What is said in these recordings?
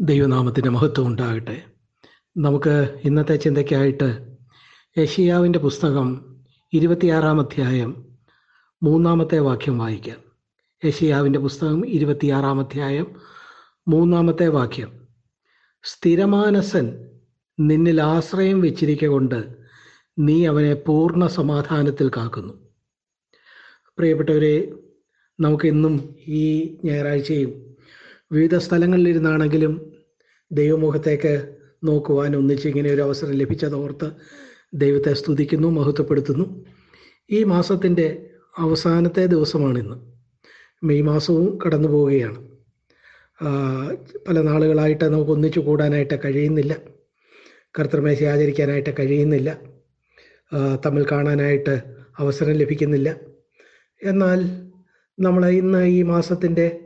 ദൈവനാമത്തിന്റെ മഹത്വം ഉണ്ടാകട്ടെ. നമുക്ക് ഇന്നത്തെ ചിന്തയ്ക്കായിട്ട് യഷിയാവിന്റെ പുസ്തകം ഇരുപത്തിയാറാം അധ്യായം മൂന്നാമത്തെ വാക്യം വായിക്കാം. യഷിയാവിന്റെ പുസ്തകം ഇരുപത്തിയാറാം അധ്യായം മൂന്നാമത്തെ വാക്യം. സ്ഥിരമാനസൻ നിന്നിൽ ആശ്രയം വെച്ചിരിക്കൊണ്ട് നീ അവനെ പൂർണ സമാധാനത്തിൽ കാക്കുന്നു. പ്രിയപ്പെട്ടവരെ നമുക്കിന്നും ഈ ഞായറാഴ്ചയും വിവിധ സ്ഥലങ്ങളിലിരുന്നാണെങ്കിലും ദൈവമുഖത്തേക്ക് നോക്കുവാൻ ഒന്നിച്ച് ഇങ്ങനെ ഒരു അവസരം ലഭിച്ചതോർത്ത് ദൈവത്തെ സ്തുതിക്കുന്നു മഹത്വപ്പെടുത്തുന്നു. ഈ മാസത്തിന്റെ അവസാനത്തെ ദിവസമാണിന്ന്. മെയ് മാസവും കടന്നു പോവുകയാണ്. പല നാളുകളായിട്ട് നമുക്ക് ഒന്നിച്ചു കൂടാനായിട്ട് കഴിയുന്നില്ല. കർത്തൃമേശ ആചരിക്കാനായിട്ട് കഴിയുന്നില്ല. തമ്മിൽ കാണാനായിട്ട് അവസരം ലഭിക്കുന്നില്ല. എന്നാൽ നമ്മൾ ഇന്ന് ഈ മാസത്തിന്റെ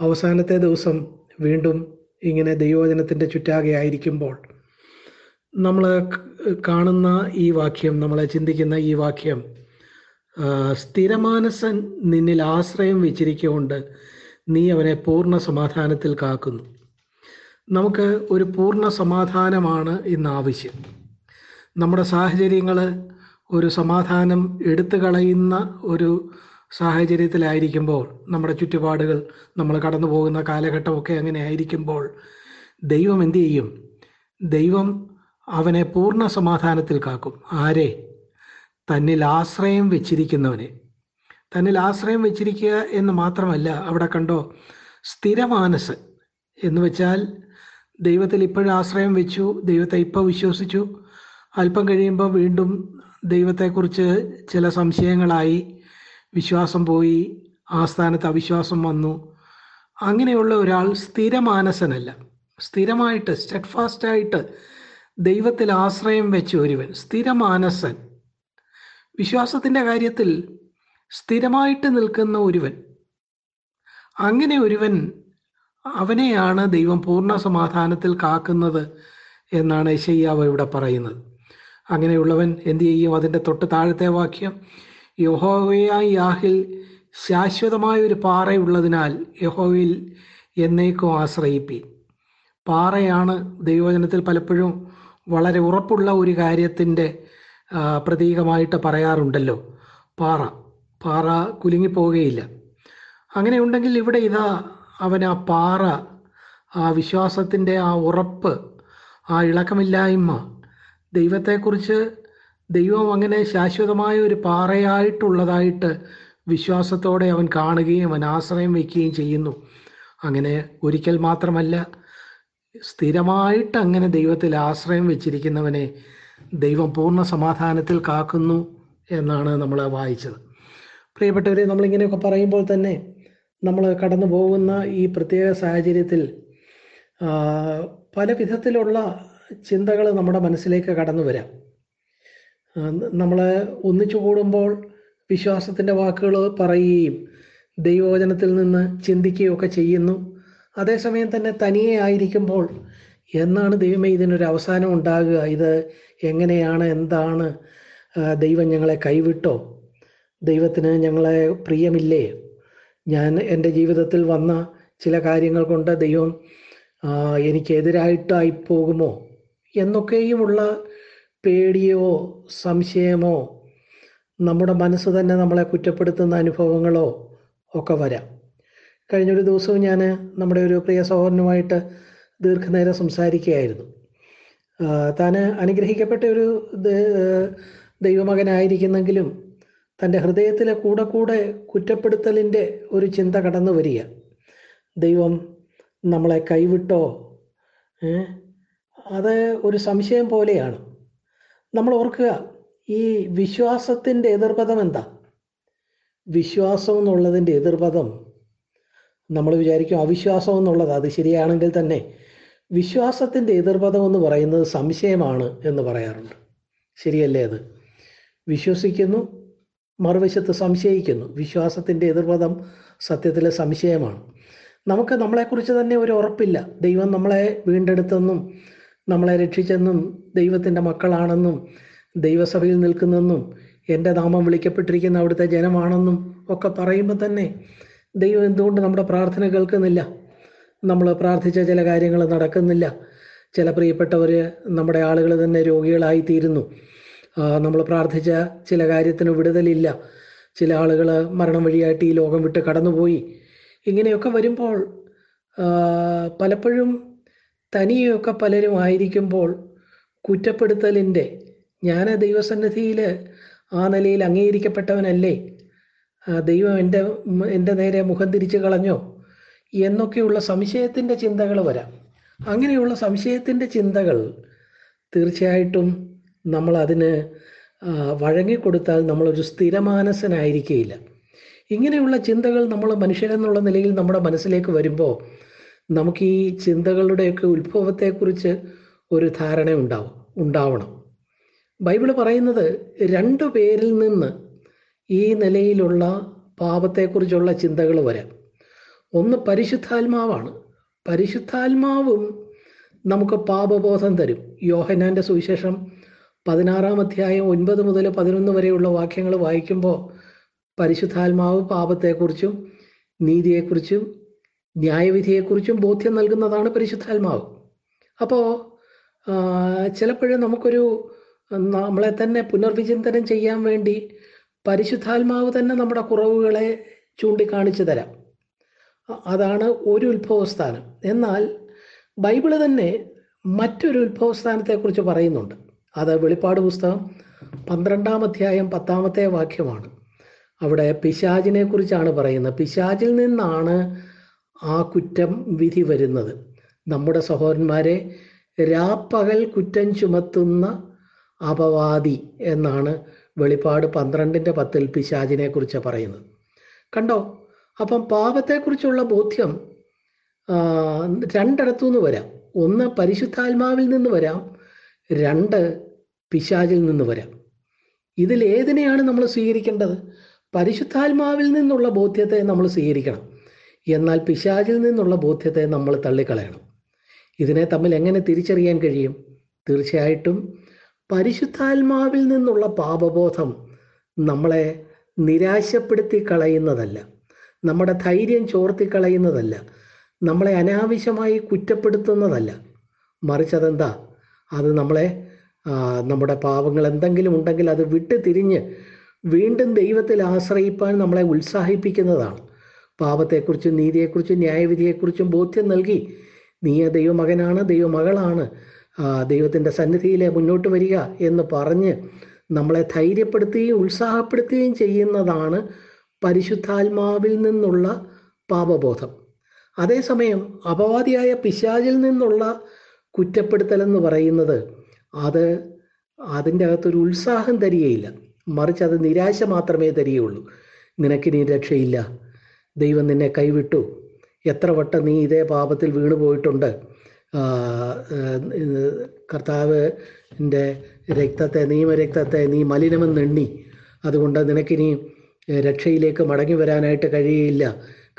അവസാനത്തെ ദിവസം വീണ്ടും ഇങ്ങനെ ദൈവവചനത്തിന്റെ ചുറ്റാകെ ആയിരിക്കുമ്പോൾ നമ്മൾ കാണുന്ന ഈ വാക്യം നമ്മളെ ചിന്തിക്കുന്ന ഈ വാക്യം സ്ഥിരമാനസൻ നിന്നിൽ ആശ്രയം വെച്ചിരിക്കൊണ്ട് നീ അവനെ പൂർണ സമാധാനത്തിൽ കാക്കുന്നു. നമുക്ക് ഒരു പൂർണ സമാധാനമാണ് ഇന്ന് ആവശ്യം. നമ്മുടെ സാഹചര്യങ്ങൾ ഒരു സമാധാനം എടുത്തു കളയുന്ന ഒരു സാഹചര്യത്തിലായിരിക്കുമ്പോൾ നമ്മുടെ ചുറ്റുപാടുകൾ നമ്മൾ കടന്നു പോകുന്ന കാലഘട്ടമൊക്കെ അങ്ങനെ ആയിരിക്കുമ്പോൾ ദൈവം എന്തു ചെയ്യും? ദൈവം അവനെ പൂർണ സമാധാനത്തിൽ കാക്കും. ആരെ? തന്നിൽ ആശ്രയം വെച്ചിരിക്കുന്നവനെ. തന്നിൽ ആശ്രയം വെച്ചിരിക്കുക എന്ന് മാത്രമല്ല അവിടെ കണ്ടോ? സ്ഥിരമാനസ് എന്ന് വെച്ചാൽ ദൈവത്തിൽ ഇപ്പോഴും ആശ്രയം വെച്ചു ദൈവത്തെ ഇപ്പോൾ വിശ്വസിച്ചു. അല്പം കഴിയുമ്പോൾ വീണ്ടും ദൈവത്തെക്കുറിച്ച് ചില സംശയങ്ങളായി വിശ്വാസം പോയി ആ സ്ഥാനത്ത് അവിശ്വാസം വന്നു. അങ്ങനെയുള്ള ഒരാൾ സ്ഥിരമാനസനല്ല. സ്ഥിരമായിട്ട് സ്റ്റെഡ്ഫാസ്റ്റായിട്ട് ദൈവത്തിൽ ആശ്രയം വെച്ച ഒരുവൻ സ്ഥിരമാനസൻ. വിശ്വാസത്തിന്റെ കാര്യത്തിൽ സ്ഥിരമായിട്ട് നിൽക്കുന്ന ഒരുവൻ. അങ്ങനെ ഒരുവൻ അവനെയാണ് ദൈവം പൂർണ സമാധാനത്തിൽ കാക്കുന്നത് എന്നാണ് യശയ്യാവ് ഇവിടെ പറയുന്നത്. അങ്ങനെയുള്ളവൻ എന്തു ചെയ്യും? അതിന്റെ തൊട്ട് താഴത്തെ വാക്യം യഹോവയായി യാഹിൽ ശാശ്വതമായ ഒരു പാറയുള്ളതിനാൽ യഹോവയിൽ എന്നേക്കും ആശ്രയിപ്പി. പാറയാണ് ദൈവജനത്തിൽ പലപ്പോഴും വളരെ ഉറപ്പുള്ള ഒരു കാര്യത്തിന്റെ പ്രതീകമായിട്ട് പറയാറുണ്ടല്ലോ. പാറ പാറ കുലുങ്ങിപ്പോവുകയില്ല. അങ്ങനെ ഉണ്ടെങ്കിൽ ഇവിടെ ഇതാ അവൻ ആ പാറ ആ വിശ്വാസത്തിന്റെ ആ ഉറപ്പ് ആ ഇളക്കമില്ലായ്മ ദൈവത്തെക്കുറിച്ച് ദൈവം അങ്ങനെ ശാശ്വതമായ ഒരു പാറയായിട്ടുള്ളതായിട്ട് വിശ്വാസത്തോടെ അവൻ കാണുകയും അവൻ ആശ്രയം വയ്ക്കുകയും ചെയ്യുന്നു. അങ്ങനെ ഒരിക്കൽ മാത്രമല്ല സ്ഥിരമായിട്ട് അങ്ങനെ ദൈവത്തിൽ ആശ്രയം വെച്ചിരിക്കുന്നവനെ ദൈവം പൂർണ സമാധാനത്തിൽ കാക്കുന്നു എന്നാണ് നമ്മൾ വായിച്ചത്. പ്രിയപ്പെട്ടവരെ നമ്മളിങ്ങനെയൊക്കെ പറയുമ്പോൾ തന്നെ നമ്മൾ കടന്നു പോകുന്ന ഈ പ്രത്യേക സാഹചര്യത്തിൽ പല വിധത്തിലുള്ള ചിന്തകൾ നമ്മുടെ മനസ്സിലേക്ക് കടന്നു വരാം. നമ്മൾ ഒന്നിച്ചു കൂടുമ്പോൾ വിശ്വാസത്തിന്റെ വാക്കുകൾ പറയുകയും ദൈവവചനത്തിൽ നിന്ന് ചിന്തിക്കുകയൊക്കെ ചെയ്യുന്നു. അതേസമയം തന്നെ തനിയെ ആയിരിക്കുമ്പോൾ എന്നാണ് ദൈവമേ ഇതിനൊരു അവസാനം ഉണ്ടാകുക? ഇത് എങ്ങനെയാണ്? എന്താണ്? ദൈവം ഞങ്ങളെ കൈവിട്ടോ? ദൈവത്തിന് ഞങ്ങളെ പ്രിയമില്ലേ? ഞാൻ എന്റെ ജീവിതത്തിൽ വന്ന ചില കാര്യങ്ങൾ കൊണ്ട് ദൈവം എനിക്കെതിരായിട്ടായി പോകുമോ? എന്നൊക്കെയുമുള്ള പേടിയോ സംശയമോ നമ്മുടെ മനസ്സ് തന്നെ നമ്മളെ കുറ്റപ്പെടുത്തുന്ന അനുഭവങ്ങളോ ഒക്കെ വരാം. കഴിഞ്ഞൊരു ദിവസവും ഞാൻ നമ്മുടെ ഒരു പ്രിയ സഹോദരനുമായിട്ട് ദീർഘനേരം സംസാരിക്കുകയായിരുന്നു. താൻ അനുഗ്രഹിക്കപ്പെട്ട ഒരു ദൈവമകനായിരിക്കുന്നെങ്കിലും തന്റെ ഹൃദയത്തിലെ കൂടെ കൂടെ കുറ്റപ്പെടുത്തലിന്റെ ഒരു ചിന്ത കടന്നു വരിക. ദൈവം നമ്മളെ കൈവിട്ടോ? അത് ഒരു സംശയം പോലെയാണ്. നമ്മൾ ഓർക്കുക ഈ വിശ്വാസത്തിന്റെ എതിർപദം എന്താ? വിശ്വാസം എന്നുള്ളതിന്റെ എതിർപദം നമ്മൾ വിചാരിക്കും അവിശ്വാസം എന്നുള്ളത് അത് ശരിയാണെങ്കിൽ തന്നെ വിശ്വാസത്തിന്റെ എതിർപദം എന്ന് പറയുന്നത് സംശയമാണ് എന്ന് പറയാറുണ്ട്. ശരിയല്ലേ അത്? വിശ്വസിക്കുന്നു മറുവശത്ത് സംശയിക്കുന്നു. വിശ്വാസത്തിന്റെ എതിർപദം സത്യത്തിലെ സംശയമാണ്. നമുക്ക് നമ്മളെക്കുറിച്ച് തന്നെ ഒരു ഉറപ്പില്ല. ദൈവം നമ്മളെ വീണ്ടെടുത്തെന്നും നമ്മളെ രക്ഷിച്ചെന്നും ദൈവത്തിന്റെ മക്കളാണെന്നും ദൈവസഭയിൽ നിൽക്കുന്നെന്നും എന്റെ നാമം വിളിക്കപ്പെട്ടിരിക്കുന്ന അവിടുത്തെ ജനമാണെന്നും ഒക്കെ പറയുമ്പോൾ തന്നെ ദൈവം എന്തുകൊണ്ട് നമ്മുടെ പ്രാർത്ഥന കേൾക്കുന്നില്ല? നമ്മൾ പ്രാർത്ഥിച്ച ചില കാര്യങ്ങൾ നടക്കുന്നില്ല. ചില പ്രിയപ്പെട്ടവർ നമ്മുടെ ആളുകൾ തന്നെ രോഗികളായി തീരുന്നു നമ്മൾ പ്രാർത്ഥിച്ച ചില കാര്യത്തിന് വിടുതലില്ല. ചില ആളുകൾ മരണം വഴിയായിട്ട് ഈ ലോകം വിട്ട് കടന്നുപോയി. ഇങ്ങനെയൊക്കെ വരുമ്പോൾ പലപ്പോഴും തനിയൊക്കെ പലരും ആയിരിക്കുമ്പോൾ കുറ്റപ്പെടുത്തലിന്റെ ഞാൻ ദൈവസന്നിധിയിൽ ആ നിലയിൽ അംഗീകരിക്കപ്പെട്ടവനല്ലേ? ദൈവം എന്റെ എന്റെ നേരെ മുഖം തിരിച്ചു കളഞ്ഞോ? എന്നൊക്കെയുള്ള സംശയത്തിന്റെ ചിന്തകൾ വരാം. അങ്ങനെയുള്ള സംശയത്തിന്റെ ചിന്തകൾ തീർച്ചയായിട്ടും നമ്മൾ അതിന് വഴങ്ങിക്കൊടുത്താൽ നമ്മളൊരു സ്ഥിരമാനസനായിരിക്കുകയില്ല ഇങ്ങനെയുള്ള ചിന്തകൾ നമ്മൾ മനുഷ്യരെന്നുള്ള നിലയിൽ നമ്മുടെ മനസ്സിലേക്ക് വരുമ്പോൾ നമുക്ക് ഈ ചിന്തകളുടെയൊക്കെ ഉത്ഭവത്തെക്കുറിച്ച് ഒരു ധാരണ ഉണ്ടാവും ഉണ്ടാവണം. ബൈബിൾ പറയുന്നത് രണ്ടു പേരിൽ നിന്ന് ഈ നിലയിലുള്ള പാപത്തെക്കുറിച്ചുള്ള ചിന്തകൾ വരാം. ഒന്ന് പരിശുദ്ധാത്മാവാണ്. പരിശുദ്ധാത്മാവും നമുക്ക് പാപബോധം തരും. യോഹനാന്റെ സുവിശേഷം പതിനാറാം അധ്യായം ഒൻപത് മുതൽ പതിനൊന്ന് വരെയുള്ള വാക്യങ്ങൾ വായിക്കുമ്പോൾ പരിശുദ്ധാത്മാവ് പാപത്തെക്കുറിച്ചും നീതിയെക്കുറിച്ചും ന്യായവിധിയെക്കുറിച്ചും ബോധ്യം നൽകുന്നതാണ് പരിശുദ്ധാത്മാവ്. അപ്പോൾ ചിലപ്പോഴും നമുക്കൊരു നമ്മളെ തന്നെ പുനർവിചിന്തനം ചെയ്യാൻ വേണ്ടി പരിശുദ്ധാത്മാവ് തന്നെ നമ്മുടെ കുറവുകളെ ചൂണ്ടിക്കാണിച്ചു തരാം. അതാണ് ഒരു ഉത്ഭവസ്ഥാനം. എന്നാൽ ബൈബിൾ തന്നെ മറ്റൊരു ഉത്ഭവസ്ഥാനത്തെക്കുറിച്ച് പറയുന്നുണ്ട്. അത് വെളിപ്പാട് പുസ്തകം പന്ത്രണ്ടാം അധ്യായം പത്താമത്തെ വാക്യമാണ്. അവിടെ പിശാചിനെ കുറിച്ചാണ് പറയുന്നത്. പിശാചിൽ നിന്നാണ് ആ കുറ്റം വിധി വരുന്നത്. നമ്മുടെ സഹോദരന്മാരെ രാപ്പകൽ കുറ്റം ചുമത്തുന്ന അപവാദി എന്നാണ് വെളിപ്പാട് പന്ത്രണ്ടിന്റെ പത്തിൽ പിശാജിനെ കുറിച്ച് പറയുന്നത്. കണ്ടോ? അപ്പം പാപത്തെക്കുറിച്ചുള്ള ബോധ്യം രണ്ടിടത്തു നിന്ന് വരാം. ഒന്ന് പരിശുദ്ധാത്മാവിൽ നിന്ന് വരാം രണ്ട് പിശാചിൽ നിന്ന് വരാം. ഇതിൽ ഏതിനെയാണ് നമ്മൾ സ്വീകരിക്കേണ്ടത്? പരിശുദ്ധാത്മാവിൽ നിന്നുള്ള ബോധ്യത്തെ നമ്മൾ സ്വീകരിക്കണം. എന്നാൽ പിശാചിൽ നിന്നുള്ള ബോധ്യത്തെ നമ്മൾ തള്ളിക്കളയണം. ഇതിനെ തമ്മിൽ എങ്ങനെ തിരിച്ചറിയാൻ കഴിയും? തീർച്ചയായിട്ടും പരിശുദ്ധാത്മാവിൽ നിന്നുള്ള പാപബോധം നമ്മളെ നിരാശപ്പെടുത്തി കളയുന്നതല്ല. നമ്മുടെ ധൈര്യം ചോർത്തി കളയുന്നതല്ല. നമ്മളെ അനാവശ്യമായി കുറ്റപ്പെടുത്തുന്നതല്ല. മറിച്ച് അതെന്താ അത് നമ്മളെ നമ്മുടെ പാപങ്ങൾ എന്തെങ്കിലും ഉണ്ടെങ്കിൽ അത് വിട്ട് തിരിഞ്ഞ് വീണ്ടും ദൈവത്തിൽ ആശ്രയിപ്പാൻ നമ്മളെ ഉത്സാഹിപ്പിക്കുന്നതാണ്. പാപത്തെക്കുറിച്ചും നീതിയെക്കുറിച്ചും ന്യായവിധിയെക്കുറിച്ചും ബോധ്യം നൽകി. നീ ദൈവമകനാണ് ദൈവമകളാണ്. ദൈവത്തിന്റെ സന്നിധിയിലെ മുന്നോട്ട് വരിക എന്ന് പറഞ്ഞ് നമ്മളെ ധൈര്യപ്പെടുത്തുകയും ഉത്സാഹപ്പെടുത്തുകയും ചെയ്യുന്നതാണ് പരിശുദ്ധാത്മാവിൽ നിന്നുള്ള പാപബോധം. അതേസമയം അപവാദിയായ പിശാചിൽ നിന്നുള്ള കുറ്റപ്പെടുത്തൽ എന്ന് പറയുന്നത് അത് അതിന്റെ അകത്തൊരു ഉത്സാഹം തരികയില്ല. മറിച്ച് അത് നിരാശ മാത്രമേ തരികയുള്ളൂ. നിനക്കിനി രക്ഷയില്ല. ദൈവം നിന്നെ കൈവിട്ടു. എത്ര വട്ടം നീ ഇതേ പാപത്തിൽ വീണു പോയിട്ടുണ്ട്. കർത്താവിന്റെ രക്തത്തെ നിയമരക്തത്തെ നീ മലിനമെന്ന് എണ്ണി. അതുകൊണ്ട് നിനക്കിനി രക്ഷയിലേക്ക് മടങ്ങി വരാനായിട്ട് കഴിയുകയില്ല.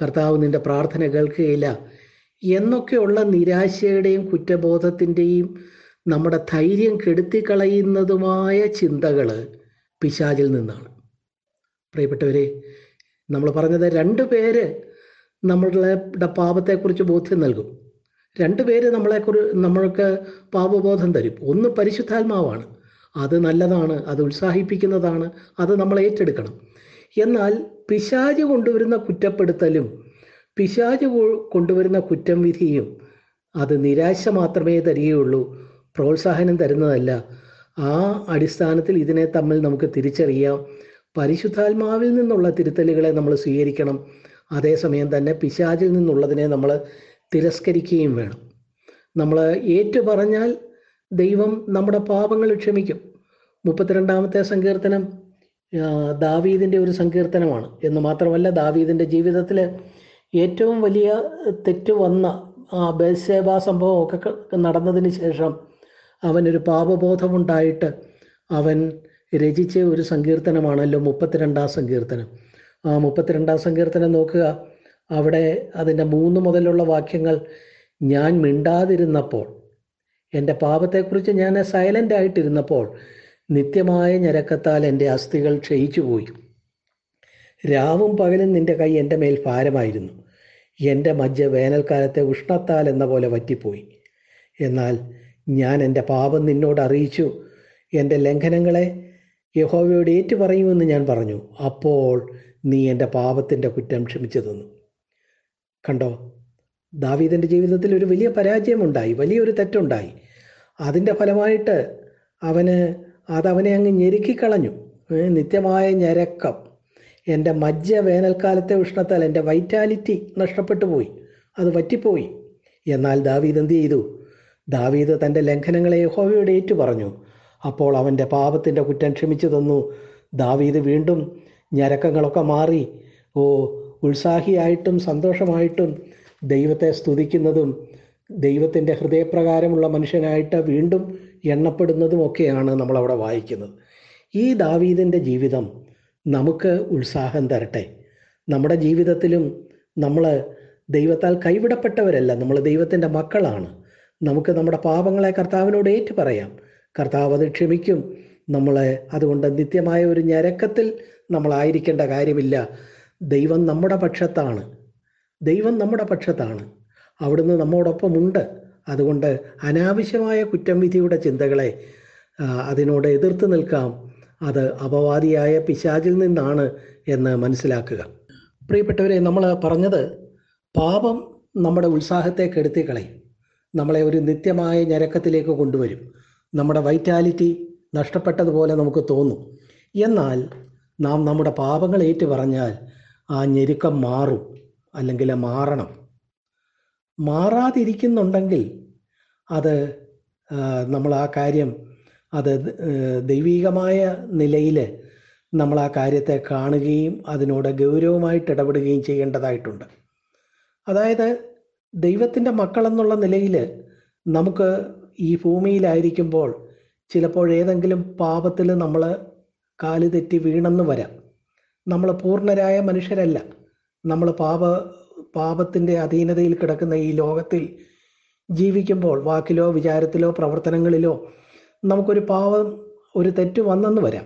കർത്താവ് നിന്റെ പ്രാർത്ഥന കേൾക്കുകയില്ല. എന്നൊക്കെയുള്ള നിരാശയുടെയും കുറ്റബോധത്തിന്റെയും നമ്മുടെ ധൈര്യം കെടുത്തിക്കളയുന്നതുമായ ചിന്തകൾ പിശാചിൽ നിന്നാണ്. പ്രിയപ്പെട്ടവരെ നമ്മൾ പറഞ്ഞത് രണ്ട് പേര് നമ്മളുടെ പാപത്തെക്കുറിച്ച് ബോധ്യം നൽകും. രണ്ട് പേര് നമ്മളെക്കുറി നമ്മൾക്ക് പാപബോധം തരും. ഒന്ന് പരിശുദ്ധാത്മാവാണ്. അത് നല്ലതാണ് അത് ഉത്സാഹിപ്പിക്കുന്നതാണ് അത് നമ്മൾ ഏറ്റെടുക്കണം. എന്നാൽ പിശാജ് കൊണ്ടുവരുന്ന കുറ്റപ്പെടുത്തലും പിശാജ് കൊണ്ടുവരുന്ന കുറ്റം വിധിയും അത് നിരാശ മാത്രമേ തരികയുള്ളൂ പ്രോത്സാഹനം തരുന്നതല്ല. ആ അടിസ്ഥാനത്തിൽ ഇതിനെ തമ്മിൽ നമുക്ക് തിരിച്ചറിയാം. പരിശുദ്ധാത്മാവിൽ നിന്നുള്ള തിരുത്തലുകളെ നമ്മൾ സ്വീകരിക്കണം. അതേസമയം തന്നെ പിശാചിൽ നിന്നുള്ളതിനെ നമ്മൾ തിരസ്കരിക്കുകയും വേണം. നമ്മൾ ഏറ്റു പറഞ്ഞാൽ ദൈവം നമ്മുടെ പാപങ്ങൾ ക്ഷമിക്കും. മുപ്പത്തിരണ്ടാമത്തെ സങ്കീർത്തനം ദാവീദിന്റെ ഒരു സങ്കീർത്തനമാണ്. എന്ന് മാത്രമല്ല ദാവീദിന്റെ ജീവിതത്തിൽ ഏറ്റവും വലിയ തെറ്റ് വന്ന ആ ബേസേബ സംഭവമൊക്കെ നടന്നതിന് ശേഷം അവനൊരു പാപബോധമുണ്ടായിട്ട് അവൻ രചിച്ച ഒരു സങ്കീർത്തനമാണല്ലോ മുപ്പത്തിരണ്ടാം സങ്കീർത്തനം. ആ മുപ്പത്തിരണ്ടാം സങ്കീർത്തനം നോക്കുക. അവിടെ അതിന്റെ മൂന്ന് മുതലുള്ള വാക്യങ്ങൾ ഞാൻ മിണ്ടാതിരുന്നപ്പോൾ എന്റെ പാപത്തെക്കുറിച്ച് ഞാൻ സൈലന്റ് ആയിട്ടിരുന്നപ്പോൾ നിത്യമായ ഞരക്കത്താൽ എന്റെ അസ്ഥികൾ ക്ഷയിച്ചു പോയി രാവും പകലും നിന്റെ കൈ എന്റെ മേൽ ഭാരമായിരുന്നു. എന്റെ മജ്ജ വേനൽക്കാലത്തെ ഉഷ്ണത്താൽ എന്ന പോലെ വറ്റിപ്പോയി. എന്നാൽ ഞാൻ എന്റെ പാപം നിന്നോട് അറിയിച്ചു. എന്റെ ലംഘനങ്ങളെ യഹോവയോട് ഏറ്റുപറയുമെന്ന് ഞാൻ പറഞ്ഞു. അപ്പോൾ നീ എന്റെ പാപത്തിന്റെ കുറ്റം ക്ഷമിച്ചു തന്നു. കണ്ടോ? ദാവീദിന്റെ ജീവിതത്തിൽ ഒരു വലിയ പരാജയമുണ്ടായി. വലിയൊരു തെറ്റുണ്ടായി. അതിന്റെ ഫലമായിട്ട് അവന് അതവനെ അങ്ങ് ഞെരുക്കിക്കളഞ്ഞു. നിത്യമായ ഞരക്കം. എന്റെ മജ്ജ വേനൽക്കാലത്തെ ഉഷ്ണത്താൽ എന്റെ വൈറ്റാലിറ്റി നഷ്ടപ്പെട്ടു പോയി. അത് വറ്റിപ്പോയി. എന്നാൽ ദാവീദ് എന്ത് ചെയ്തു? ദാവീദ് തന്റെ ലംഘനങ്ങളെ യഹോവയോട് ഏറ്റു പറഞ്ഞു. അപ്പോൾ അവന്റെ പാപത്തിന്റെ കുറ്റം ക്ഷമിച്ചു തന്നു. ദാവീദ് വീണ്ടും ഞരക്കങ്ങളൊക്കെ മാറി. ഓ ഉത്സാഹിയായിട്ടും സന്തോഷമായിട്ടും ദൈവത്തെ സ്തുതിക്കുന്നതും ദൈവത്തിന്റെ ഹൃദയപ്രകാരമുള്ള മനുഷ്യനായിട്ട് വീണ്ടും എണ്ണപ്പെടുന്നതും ഒക്കെയാണ് നമ്മളവിടെ വായിക്കുന്നത്. ഈ ദാവീദിന്റെ ജീവിതം നമുക്ക് ഉത്സാഹം തരട്ടെ. നമ്മുടെ ജീവിതത്തിലും നമ്മൾ ദൈവത്താൽ കൈവിടപ്പെട്ടവരല്ല. നമ്മൾ ദൈവത്തിന്റെ മക്കളാണ്. നമുക്ക് നമ്മുടെ പാപങ്ങളെ കർത്താവിനോട് ഏറ്റു പറയാം കർത്താവ് അത് ക്ഷമിക്കും. നമ്മളെ അതുകൊണ്ട് നിത്യമായ ഒരു ഞരക്കത്തിൽ നമ്മളായിരിക്കേണ്ട കാര്യമില്ല. ദൈവം നമ്മുടെ പക്ഷത്താണ്. ദൈവം നമ്മുടെ പക്ഷത്താണ്. അവിടുന്ന് നമ്മോടൊപ്പമുണ്ട്. അതുകൊണ്ട് അനാവശ്യമായ കുറ്റം വിധിയുടെ ചിന്തകളെ അതിനോട് എതിർത്ത് നിൽക്കാം. അത് അപവാദിയായ പിശാചിൽ നിന്നാണ് എന്ന് മനസ്സിലാക്കുക. പ്രിയപ്പെട്ടവരെ നമ്മൾ പറഞ്ഞത് പാപം നമ്മുടെ ഉത്സാഹത്തെ കെടുത്തി കളയും നമ്മളെ ഒരു നിത്യമായ ഞരക്കത്തിലേക്ക് കൊണ്ടുവരും. നമ്മുടെ വൈറ്റാലിറ്റി നഷ്ടപ്പെട്ടതുപോലെ നമുക്ക് തോന്നും. എന്നാൽ നാം നമ്മുടെ പാപങ്ങൾ ഏറ്റു പറഞ്ഞാൽ ആ ഞെരുക്കം മാറും അല്ലെങ്കിൽ മാറണം. മാറാതിരിക്കുന്നുണ്ടെങ്കിൽ അത് നമ്മൾ ആ കാര്യം അത് ദൈവീകമായ നിലയിൽ നമ്മൾ ആ കാര്യത്തെ കാണുകയും അതിനോട് ഗൗരവമായിട്ട് ഇടപെടുകയും ചെയ്യേണ്ടതായിട്ടുണ്ട്. അതായത് ദൈവത്തിന്റെ മക്കളെന്നുള്ള നിലയിൽ നമുക്ക് ഈ ഭൂമിയിലായിരിക്കുമ്പോൾ ചിലപ്പോൾ ഏതെങ്കിലും പാപത്തിൽ നമ്മൾ കാൽ തെറ്റി വീണെന്ന് വരാം. നമ്മൾ പൂർണരായ മനുഷ്യരല്ല. നമ്മൾ പാപ പാപത്തിന്റെ അധീനതയിൽ കിടക്കുന്ന ഈ ലോകത്തിൽ ജീവിക്കുമ്പോൾ വാക്കിലോ വിചാരത്തിലോ പ്രവർത്തനങ്ങളിലോ നമുക്കൊരു പാപം ഒരു തെറ്റ് വന്നെന്ന് വരാം.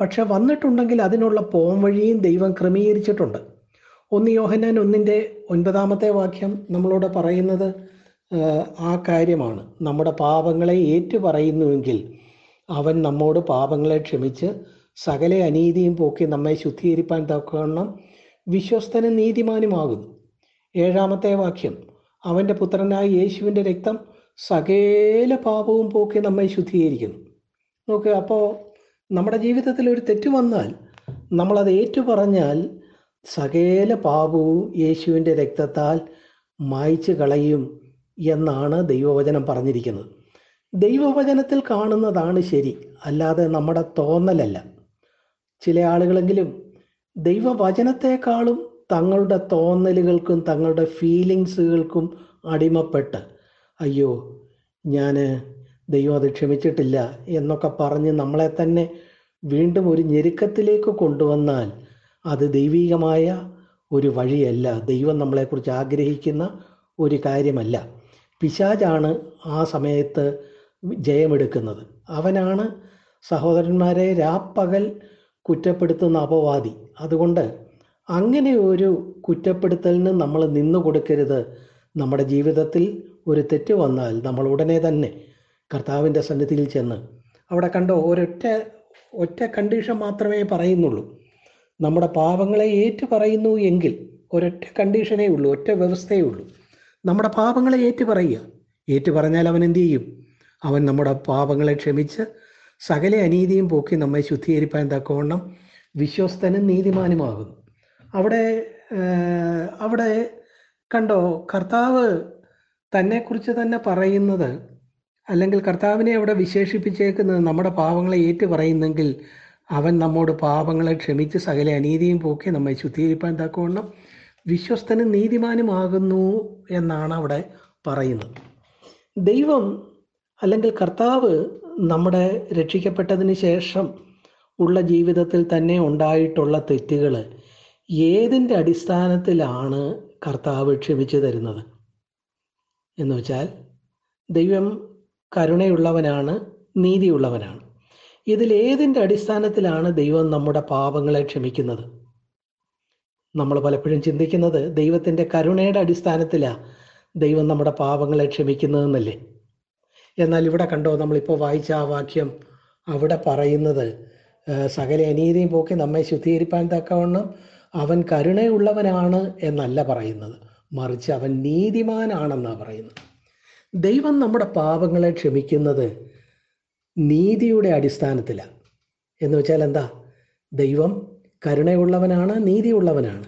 പക്ഷെ വന്നിട്ടുണ്ടെങ്കിൽ അതിനുള്ള പോം വഴിയും ദൈവം ക്രമീകരിച്ചിട്ടുണ്ട്. ഒന്ന് യോഹന്നാൻ ഒന്നിന്റെ ഒൻപതാമത്തെ വാക്യം നമ്മളോട് പറയുന്നത് ആ, കാര്യമാണ്. നമ്മുടെ പാപങ്ങളെ ഏറ്റുപറയുന്നുവെങ്കിൽ അവൻ നമ്മോട് പാപങ്ങളെ ക്ഷമിച്ച് സകല അനീതിയും പോക്കി നമ്മെ ശുദ്ധീകരിപ്പാൻ തക്കവണ്ണം വിശ്വസ്തനും നീതിമാനുമാകുന്നു. ഏഴാമത്തെ വാക്യം. അവന്റെ പുത്രനായ യേശുവിന്റെ രക്തം സകല പാപവും പോക്കി നമ്മെ ശുദ്ധീകരിക്കുന്നു. നോക്കുക അപ്പോൾ നമ്മുടെ ജീവിതത്തിൽ ഒരു തെറ്റ് വന്നാൽ നമ്മളത് ഏറ്റു പറഞ്ഞാൽ സകല പാപവും യേശുവിന്റെ രക്തത്താൽ മായ്ച്ചു കളയും. എന്നാണ് ദൈവവചനം പറഞ്ഞിരിക്കുന്നത്. ദൈവവചനത്തിൽ കാണുന്നതാണ് ശരി അല്ലാതെ നമ്മുടെ തോന്നലല്ല. ചില ആളുകളെങ്കിലും ദൈവവചനത്തെക്കാളും തങ്ങളുടെ തോന്നലുകൾക്കും തങ്ങളുടെ ഫീലിങ്സുകൾക്കും അടിമപ്പെട്ട് അയ്യോ ഞാൻ ദൈവം അത് ക്ഷമിച്ചിട്ടില്ല എന്നൊക്കെ പറഞ്ഞ് നമ്മളെ തന്നെ വീണ്ടും ഒരു ഞെരുക്കത്തിലേക്ക് കൊണ്ടുവന്നാൽ അത് ദൈവീകമായ ഒരു വഴിയല്ല. ദൈവം നമ്മളെക്കുറിച്ച് ആഗ്രഹിക്കുന്ന ഒരു കാര്യമല്ല. പിശാചാണ് ആ സമയത്ത് ജയമെടുക്കുന്നത്. അവനാണ് സഹോദരന്മാരെ രാപ്പകൽ കുറ്റപ്പെടുത്തുന്ന അപവാദി. അതുകൊണ്ട് അങ്ങനെ ഒരു കുറ്റപ്പെടുത്തലിന് നമ്മൾ നിന്നു കൊടുക്കരുത്. നമ്മുടെ ജീവിതത്തിൽ ഒരു തെറ്റ് വന്നാൽ നമ്മൾ ഉടനെ തന്നെ കർത്താവിന്റെ സന്നിധിയിൽ ചെന്ന് അവിടെ കണ്ട ഒരൊറ്റ ഒറ്റ കണ്ടീഷൻ മാത്രമേ പറയുന്നുള്ളൂ. നമ്മുടെ പാപങ്ങളെ ഏറ്റു പറയുന്നു എങ്കിൽ ഒരൊറ്റ കണ്ടീഷനേ ഉള്ളൂ ഒറ്റ വ്യവസ്ഥയേ ഉള്ളൂ. നമ്മുടെ പാപങ്ങളെ ഏറ്റു പറയുക ഏറ്റു പറഞ്ഞാൽ അവൻ എന്തു ചെയ്യും? അവൻ നമ്മുടെ പാപങ്ങളെ ക്ഷമിച്ച് സകല അനീതിയും പോക്കി നമ്മെ ശുദ്ധീകരിപ്പാൻ തക്കവണ്ണം വിശ്വസ്തനും നീതിമാനുമാകുന്നു. അവിടെ അവിടെ കണ്ടോ? കർത്താവ് തന്നെക്കുറിച്ച് തന്നെ പറയുന്നത് അല്ലെങ്കിൽ കർത്താവിനെ അവിടെ വിശേഷിപ്പിച്ചേക്കുന്നത് നമ്മുടെ പാപങ്ങളെ ഏറ്റു പറയുന്നെങ്കിൽ അവൻ നമ്മോട് പാപങ്ങളെ ക്ഷമിച്ച് സകല അനീതിയും പോക്കി നമ്മെ ശുദ്ധീകരിപ്പാൻ തക്കവണ്ണം വിശ്വസ്തനും നീതിമാനുമാകുന്നു എന്നാണ് അവിടെ പറയുന്നത്. ദൈവം അല്ലെങ്കിൽ കർത്താവ് നമ്മുടെ രക്ഷിക്കപ്പെട്ടതിന് ശേഷം ഉള്ള ജീവിതത്തിൽ തന്നെ ഉണ്ടായിട്ടുള്ള തെറ്റുകൾ ഏതിന്റെ അടിസ്ഥാനത്തിലാണ് കർത്താവ് ക്ഷമിച്ചു തരുന്നത്? എന്ന് വെച്ചാൽ ദൈവം കരുണയുള്ളവനാണ് നീതിയുള്ളവനാണ്. ഇതിൽ ഏതിന്റെ അടിസ്ഥാനത്തിലാണ് ദൈവം നമ്മുടെ പാപങ്ങളെ ക്ഷമിക്കുന്നത്? നമ്മൾ പലപ്പോഴും ചിന്തിക്കുന്നത് ദൈവത്തിന്റെ കരുണയുടെ അടിസ്ഥാനത്തിലാണ് ദൈവം നമ്മുടെ പാപങ്ങളെ ക്ഷമിക്കുന്നതെന്നല്ലേ? എന്നാൽ ഇവിടെ കണ്ടോ നമ്മളിപ്പോൾ വായിച്ച ആ വാക്യം അവിടെ പറയുന്നത് സകല അനീതിയും പോക്കി നമ്മെ ശുദ്ധീകരിപ്പാൻ തക്കവണ്ണം അവൻ കരുണയുള്ളവനാണ് എന്നല്ല പറയുന്നത്. മറിച്ച് അവൻ നീതിമാനാണെന്നാണ് പറയുന്നത്. ദൈവം നമ്മുടെ പാപങ്ങളെ ക്ഷമിക്കുന്നത് നീതിയുടെ അടിസ്ഥാനത്തിലാണ് എന്ന് വെച്ചാൽ എന്താ? ദൈവം കരുണയുള്ളവനാണ് നീതിയുള്ളവനാണ്.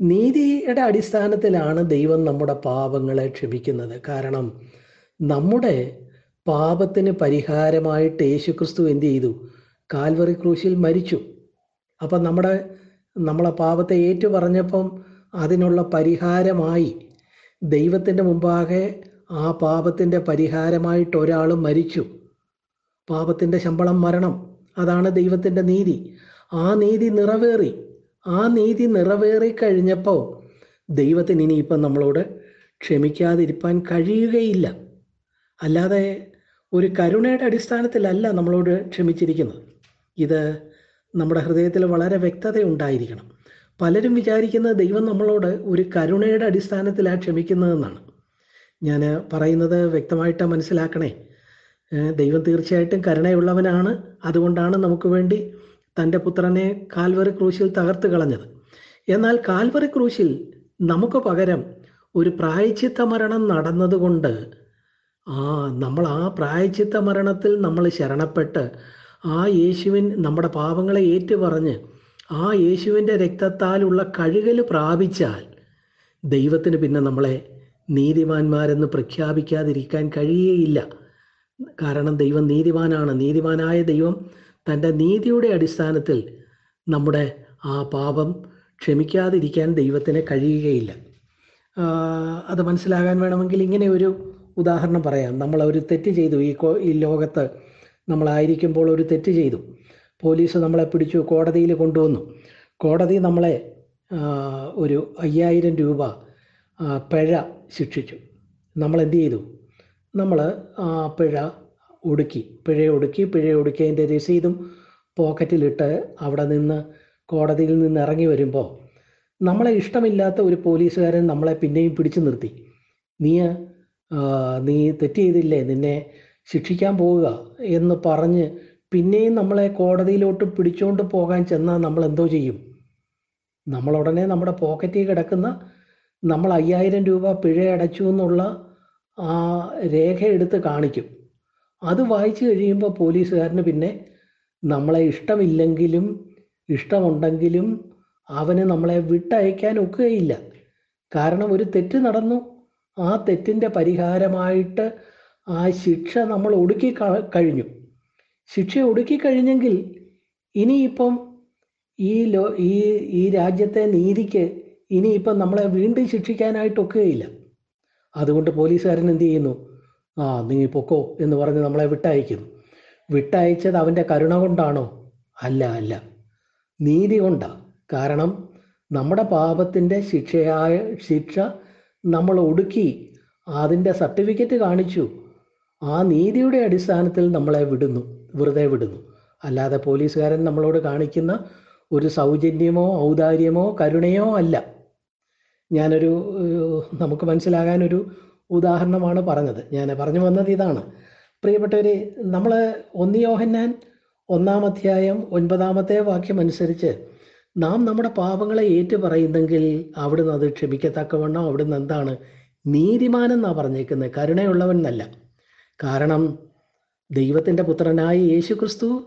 നീതിയുടെ അടിസ്ഥാനത്തിലാണ് ദൈവം നമ്മുടെ പാപങ്ങളെ ക്ഷമിക്കുന്നത്. കാരണം നമ്മുടെ പാപത്തിന് പരിഹാരമായിട്ട് യേശുക്രിസ്തു എന്ത് ചെയ്തു? കാൽവറി ക്രൂശിൽ മരിച്ചു. അപ്പം നമ്മുടെ നമ്മളെ പാപത്തെ ഏറ്റു പറഞ്ഞപ്പം അതിനുള്ള പരിഹാരമായി ദൈവത്തിന്റെ മുമ്പാകെ ആ പാപത്തിന്റെ പരിഹാരമായിട്ട് ഒരാൾ മരിച്ചു. പാപത്തിന്റെ ശമ്പളം മരണം. അതാണ് ദൈവത്തിന്റെ നീതി. ആ നീതി നിറവേറി. ആ നീതി നിറവേറി കഴിഞ്ഞപ്പോൾ ദൈവത്തിന് ഇനിയിപ്പം നമ്മളോട് ക്ഷമിക്കാതിരിക്കാൻ കഴിയുകയില്ല. അല്ലാതെ ഒരു കരുണയുടെ അടിസ്ഥാനത്തിലല്ല നമ്മളോട് ക്ഷമിച്ചിരിക്കുന്നത്. ഇത് നമ്മുടെ ഹൃദയത്തിൽ വളരെ വ്യക്തത ഉണ്ടായിരിക്കണം. പലരും വിചാരിക്കുന്നത് ദൈവം നമ്മളോട് ഒരു കരുണയുടെ അടിസ്ഥാനത്തിലാണ് ക്ഷമിക്കുന്നതെന്നാണ്. ഞാൻ പറയുന്നത് വ്യക്തമായിട്ട് മനസ്സിലാക്കണേ. ദൈവം തീർച്ചയായിട്ടും കരുണയുള്ളവനാണ്. അതുകൊണ്ടാണ് നമുക്ക് വേണ്ടി തന്റെ പുത്രനെ കാൽവറി ക്രൂശിൽ തകർത്ത് കളഞ്ഞത്. എന്നാൽ കാൽവറി ക്രൂശിൽ നമുക്ക് പകരം ഒരു പ്രായച്ചിത്ത മരണം നടന്നതുകൊണ്ട് ആ നമ്മൾ ആ പ്രായച്ചിത്ത മരണത്തിൽ നമ്മൾ ശരണപ്പെട്ട് ആ യേശുവിൻ നമ്മുടെ പാപങ്ങളെ ഏറ്റുപറഞ്ഞ് ആ യേശുവിന്റെ രക്തത്താലുള്ള കഴുകൽ പ്രാപിച്ചാൽ ദൈവത്തിന് പിന്നെ നമ്മളെ നീതിമാന്മാരെന്ന് പ്രഖ്യാപിക്കാതിരിക്കാൻ കഴിയേയില്ല. കാരണം ദൈവം നീതിമാനാണ്. നീതിമാനായ ദൈവം തന്റെ നീതിയുടെ അടിസ്ഥാനത്തിൽ നമ്മുടെ ആ പാപം ക്ഷമിക്കാതിരിക്കാൻ ദൈവത്തിന് കഴിയുകയില്ല. അത് മനസ്സിലാകാൻ വേണമെങ്കിൽ ഇങ്ങനെ ഒരു ഉദാഹരണം പറയാം. നമ്മൾ ഒരു തെറ്റ് ചെയ്തു. ഈ കോ ഈ ലോകത്ത് നമ്മളായിരിക്കുമ്പോൾ ഒരു തെറ്റ് ചെയ്തു. പോലീസ് നമ്മളെ പിടിച്ചു കോടതിയിൽ കൊണ്ടുവന്നു. കോടതി നമ്മളെ ഒരു അയ്യായിരം രൂപ പിഴ ശിക്ഷിച്ചു. നമ്മൾ എന്ത് ചെയ്തു? നമ്മൾ ആ പിഴ ഒടുക്കി. പിഴ ഒടുക്കി പിഴ ഒടുക്കി അതിന്റെ രസീതും പോക്കറ്റിലിട്ട് അവിടെ നിന്ന് കോടതിയിൽ നിന്ന് ഇറങ്ങി വരുമ്പോൾ നമ്മളെ ഇഷ്ടമില്ലാത്ത ഒരു പോലീസുകാരൻ നമ്മളെ പിന്നെയും പിടിച്ചു നിർത്തി. നീ നീ തെറ്റ് ചെയ്തില്ലേ? നിന്നെ ശിക്ഷിക്കാൻ പോവുക എന്ന് പറഞ്ഞ് പിന്നെയും നമ്മളെ കോടതിയിലോട്ട് പിടിച്ചുകൊണ്ട് പോകാൻ ചെന്നാൽ നമ്മൾ എന്തോ ചെയ്യും. നമ്മളുടനെ നമ്മുടെ പോക്കറ്റിൽ കിടക്കുന്ന നമ്മൾ അയ്യായിരം രൂപ പിഴ അടച്ചു എന്നുള്ള ആ രേഖ എടുത്ത് കാണിക്കും. അത് വായിച്ചു കഴിയുമ്പോൾ പോലീസുകാരന് പിന്നെ നമ്മളെ ഇഷ്ടമില്ലെങ്കിലും ഇഷ്ടമുണ്ടെങ്കിലും അവന് നമ്മളെ വിട്ടയക്കാൻ ഒക്കുകയില്ല. കാരണം ഒരു തെറ്റ് നടന്നു. ആ തെറ്റിന്റെ പരിഹാരമായിട്ട് ആ ശിക്ഷ നമ്മൾ ഒടുക്കി കഴിഞ്ഞു. ശിക്ഷ ഒടുക്കി കഴിഞ്ഞെങ്കിൽ ഇനിയിപ്പം ഈ ലോ ഈ ഈ രാജ്യത്തെ നീതിക്ക് ഇനിയിപ്പം നമ്മളെ വീണ്ടും ശിക്ഷിക്കാനായിട്ട് ഒക്കുകയില്ല അതുകൊണ്ട് പോലീസുകാരൻ എന്ത് ചെയ്യുന്നു? ആ നീ പൊക്കോ എന്ന് പറഞ്ഞ് നമ്മളെ വിട്ടയക്കുന്നു വിട്ടയച്ചത് അവന്റെ കരുണ കൊണ്ടാണോ? അല്ല അല്ല. നീതി കൊണ്ടാണ് കാരണം നമ്മുടെ പാപത്തിന്റെ ശിക്ഷയായ ശിക്ഷ നമ്മൾ ഒടുക്കി അതിന്റെ സർട്ടിഫിക്കറ്റ് കാണിച്ചു. ആ നീതിയുടെ അടിസ്ഥാനത്തിൽ നമ്മളെ വിടുന്നു വെറുതെ വിടുന്നു. അല്ലാതെ പോലീസുകാരൻ നമ്മളോട് കാണിക്കുന്ന ഒരു സൗജന്യമോ ഔദാര്യമോ കരുണയോ അല്ല. ഞാനൊരു നമുക്ക് മനസ്സിലാകാൻ ഒരു ഉദാഹരണമാണ് പറഞ്ഞത്. ഞാൻ പറഞ്ഞു വന്നത് ഇതാണ്. പ്രിയപ്പെട്ടവര് നമ്മൾ ഒന്ന് യോഹന്നാൻ ഒന്നാം അധ്യായം ഒൻപതാമത്തെ വാക്യം അനുസരിച്ച് നാം നമ്മുടെ പാപങ്ങളെ ഏറ്റു പറയുന്നെങ്കിൽ അവിടുന്ന് അത് ക്ഷമിക്കത്തക്കവണ്ണം അവിടുന്ന് എന്താണ്? നീതിമാനെന്നാണ് പറഞ്ഞേക്കുന്നത് കരുണയുള്ളവൻ എന്നല്ല. കാരണം ദൈവത്തിന്റെ പുത്രനായ യേശു ക്രിസ്തു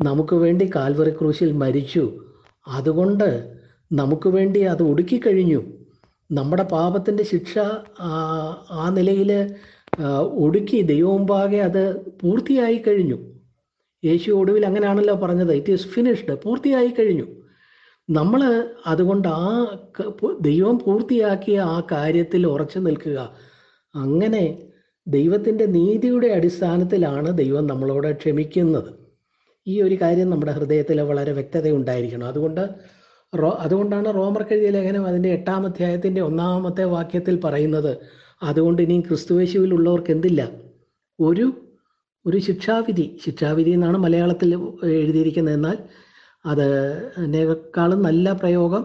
നമുക്ക് വേണ്ടി കാൽവറി ക്രൂശിൽ മരിച്ചു. അതുകൊണ്ട് നമുക്ക് വേണ്ടി അത് ഒടുക്കിക്കഴിഞ്ഞു നമ്മുടെ പാപത്തിന്റെ ശിക്ഷ ആ, നിലയിൽ ഒടുക്കി ദൈവമുമ്പാകെ അത് പൂർത്തിയായി കഴിഞ്ഞു. യേശു ഒടുവിൽ അങ്ങനെയാണല്ലോ പറഞ്ഞത്. ഇറ്റ് ഈസ് ഫിനിഷ്ഡ് പൂർത്തിയായി കഴിഞ്ഞു. നമ്മൾ അതുകൊണ്ട് ആ ദൈവം പൂർത്തിയാക്കിയ ആ കാര്യത്തിൽ ഉറച്ചു നിൽക്കുക. അങ്ങനെ ദൈവത്തിന്റെ നീതിയുടെ അടിസ്ഥാനത്തിലാണ് ദൈവം നമ്മളോട് ക്ഷമിക്കുന്നത്. ഈ ഒരു കാര്യം നമ്മുടെ ഹൃദയത്തിൽ വളരെ വ്യക്തത ഉണ്ടായിരിക്കണം അതുകൊണ്ട് റോ അതുകൊണ്ടാണ് റോമർ എഴുതിയ ലേഖനം അതിന്റെ എട്ടാം അധ്യായത്തിന്റെ ഒന്നാമത്തെ വാക്യത്തിൽ പറയുന്നത് അതുകൊണ്ട് ഇനിയും ക്രിസ്തുവേശുവിൽ ഉള്ളവർക്ക് എന്തില്ല? ഒരു ഒരു ശിക്ഷാവിധി. ശിക്ഷാവിധി എന്നാണ് മലയാളത്തിൽ എഴുതിയിരിക്കുന്നത്. എന്നാൽ അത് അതിനേക്കാളും നല്ല പ്രയോഗം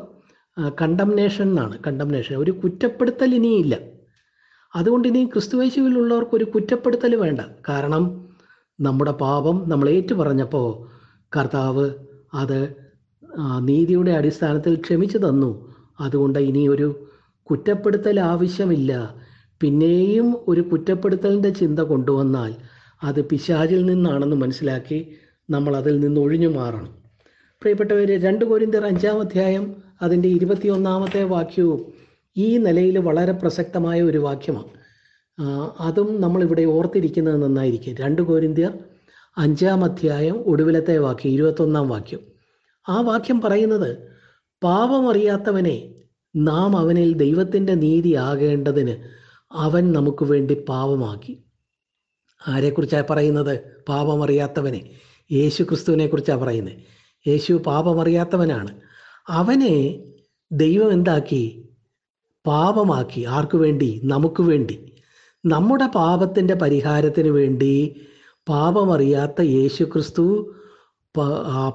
കണ്ടംനേഷൻ എന്നാണ്. കണ്ടംനേഷൻ ഒരു കുറ്റപ്പെടുത്തൽ ഇനിയില്ല അതുകൊണ്ട് ഇനി ക്രിസ്തുവേശുവിലുള്ളവർക്ക് ഒരു കുറ്റപ്പെടുത്തൽ വേണ്ട. കാരണം നമ്മുടെ പാപം നമ്മൾ ഏറ്റു പറഞ്ഞപ്പോൾ കർത്താവ് അത് നീതിയുടെ അടിസ്ഥാനത്തിൽ ക്ഷമിച്ചു തന്നു. അതുകൊണ്ട് ഇനി ഒരു കുറ്റപ്പെടുത്തൽ ആവശ്യമില്ല. പിന്നെയും ഒരു കുറ്റപ്പെടുത്തലിന്റെ ചിന്ത കൊണ്ടുവന്നാൽ അത് പിശാചിൽ നിന്നാണെന്ന് മനസ്സിലാക്കി നമ്മൾ അതിൽ നിന്ന് ഒഴിഞ്ഞു മാറണം. പ്രിയപ്പെട്ടവർ രണ്ട് കോരിന്തർ അഞ്ചാം അധ്യായം അതിന്റെ ഇരുപത്തിയൊന്നാമത്തെ വാക്യവും ഈ നിലയിൽ വളരെ പ്രസക്തമായ ഒരു വാക്യമാണ്. അതും നമ്മളിവിടെ ഓർത്തിരിക്കുന്നത് നന്നായിരിക്കും. രണ്ട് കോരിന്ത്യർ അഞ്ചാം അധ്യായം ഒടുവിലത്തെ വാക്യം ഇരുപത്തൊന്നാം വാക്യം. ആ വാക്യം പറയുന്നത് പാപമറിയാത്തവനെ നാം അവനിൽ ദൈവത്തിന്റെ നീതി ആകേണ്ടതിന് അവൻ നമുക്ക് വേണ്ടി പാപമാക്കി. ആരെക്കുറിച്ചാണ് പറയുന്നത്? പാപമറിയാത്തവനെ. യേശു ക്രിസ്തുവിനെ കുറിച്ചാണ് പറയുന്നത്. യേശു പാപമറിയാത്തവനാണ്. അവനെ ദൈവം എന്താക്കി? പാപമാക്കി. ആർക്കു വേണ്ടി? നമുക്ക് വേണ്ടി. നമ്മുടെ പാപത്തിന്റെ പരിഹാരത്തിന് വേണ്ടി പാപമറിയാത്ത യേശു ക്രിസ്തു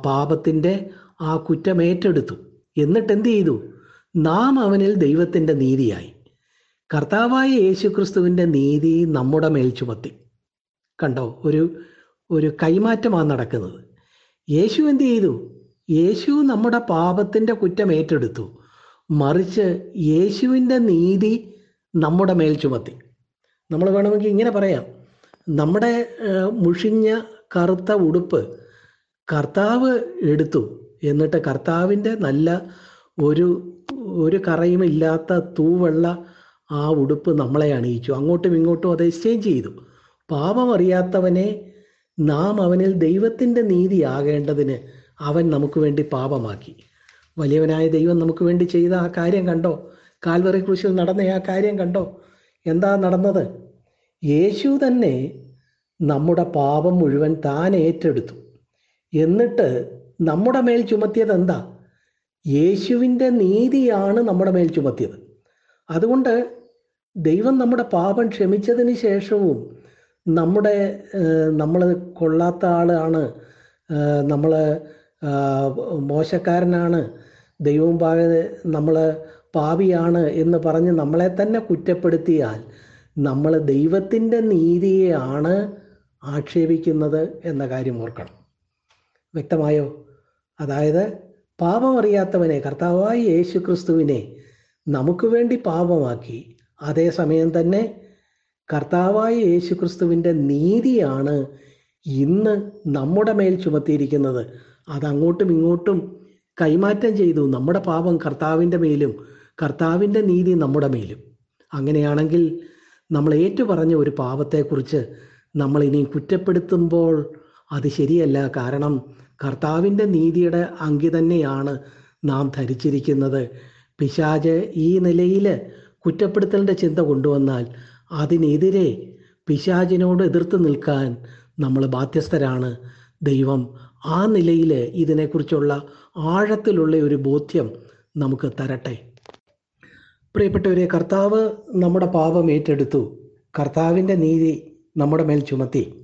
പാപത്തിന്റെ ആ കുറ്റം ഏറ്റെടുത്തു. എന്നിട്ട് എന്ത് ചെയ്തു? നാം അവനിൽ ദൈവത്തിന്റെ നീതിയായി. കർത്താവായ യേശു ക്രിസ്തുവിന്റെ നീതി നമ്മുടെ മേൽ ചുമത്തി. കണ്ടോ? ഒരു ഒരു കൈമാറ്റമാണ് നടക്കുന്നത്. യേശു എന്ത് ചെയ്തു? യേശു നമ്മുടെ പാപത്തിന്റെ കുറ്റം ഏറ്റെടുത്തു. മറിച്ച് യേശുവിന്റെ നീതി നമ്മുടെ മേൽ ചുമത്തി. നമ്മൾ വേണമെങ്കിൽ ഇങ്ങനെ പറയാം. നമ്മുടെ മുഷിഞ്ഞ കറുത്ത ഉടുപ്പ് കർത്താവ് എടുത്തു. എന്നിട്ട് കർത്താവിന്റെ നല്ല ഒരു ഒരു കറയുമില്ലാത്ത തൂവെള്ള ആ ഉടുപ്പ് നമ്മളെ അണിയിച്ചു. അങ്ങോട്ടും ഇങ്ങോട്ടും അത് എക്സ്ചേഞ്ച് ചെയ്തു. പാപമറിയാത്തവനെ നാം അവനിൽ ദൈവത്തിന്റെ നീതി ആകേണ്ടതിന് അവൻ നമുക്ക് വേണ്ടി പാപമാക്കി. വലിയവനായ ദൈവം നമുക്ക് വേണ്ടി ചെയ്ത ആ കാര്യം കണ്ടോ? കാൽവറി ക്രൂശിൽ നടന്ന ആ കാര്യം കണ്ടോ? എന്താ നടന്നത്? യേശു തന്നെ നമ്മുടെ പാപം മുഴുവൻ താൻ ഏറ്റെടുത്തു. എന്നിട്ട് നമ്മുടെ മേൽ ചുമത്തിയത് എന്താ? യേശുവിന്റെ നീതിയാണ് നമ്മുടെ മേൽ ചുമത്തിയത്. അതുകൊണ്ട് ദൈവം നമ്മുടെ പാപം ക്ഷമിച്ചതിന് ശേഷവും നമ്മുടെ നമ്മൾ കൊള്ളാത്ത ആളാണ് നമ്മൾ മോശക്കാരനാണ് ദൈവം പാവ നമ്മൾ പാവിയാണ് എന്ന് പറഞ്ഞ് നമ്മളെ തന്നെ കുറ്റപ്പെടുത്തിയാൽ നമ്മൾ ദൈവത്തിന്റെ നീതിയെയാണ് ആക്ഷേപിക്കുന്നത് എന്ന കാര്യം ഓർക്കണം. വ്യക്തമായോ? അതായത് പാപമറിയാത്തവനെ കർത്താവായി യേശു ക്രിസ്തുവിനെ നമുക്ക് വേണ്ടി പാപമാക്കി. അതേസമയം തന്നെ കർത്താവായ യേശു ക്രിസ്തുവിന്റെ നീതിയാണ് ഇന്ന് നമ്മുടെ മേൽ ചുമത്തിയിരിക്കുന്നത്. അതങ്ങോട്ടും ഇങ്ങോട്ടും കൈമാറ്റം ചെയ്തു നമ്മുടെ പാപം കർത്താവിന്റെ മേലും കർത്താവിന്റെ നീതി നമ്മുടെ മേലും. അങ്ങനെയാണെങ്കിൽ നമ്മൾ ഏറ്റു പറഞ്ഞ ഒരു പാപത്തെക്കുറിച്ച് നമ്മൾ ഇനി കുറ്റപ്പെടുത്തുമ്പോൾ അത് ശരിയല്ല. കാരണം കർത്താവിന്റെ നീതിയുടെ അങ്കി തന്നെയാണ് നാം ധരിച്ചിരിക്കുന്നത്. പിശാജ് ഈ നിലയിൽ കുറ്റപ്പെടുത്തലിന്റെ ചിന്ത കൊണ്ടുവന്നാൽ അതിനെതിരെ പിശാജിനോട് എതിർത്ത് നിൽക്കാൻ നമ്മൾ ബാധ്യസ്ഥരാണ്. ദൈവം ആ നിലയിൽ ഇതിനെക്കുറിച്ചുള്ള ആഴത്തിലുള്ള ഒരു ബോധ്യം നമുക്ക് തരട്ടെ. പ്രിയപ്പെട്ടവരെ കർത്താവ് നമ്മുടെ പാപം ഏറ്റെടുത്തു. കർത്താവിന്റെ നീതി നമ്മുടെ മേൽ ചുമത്തി.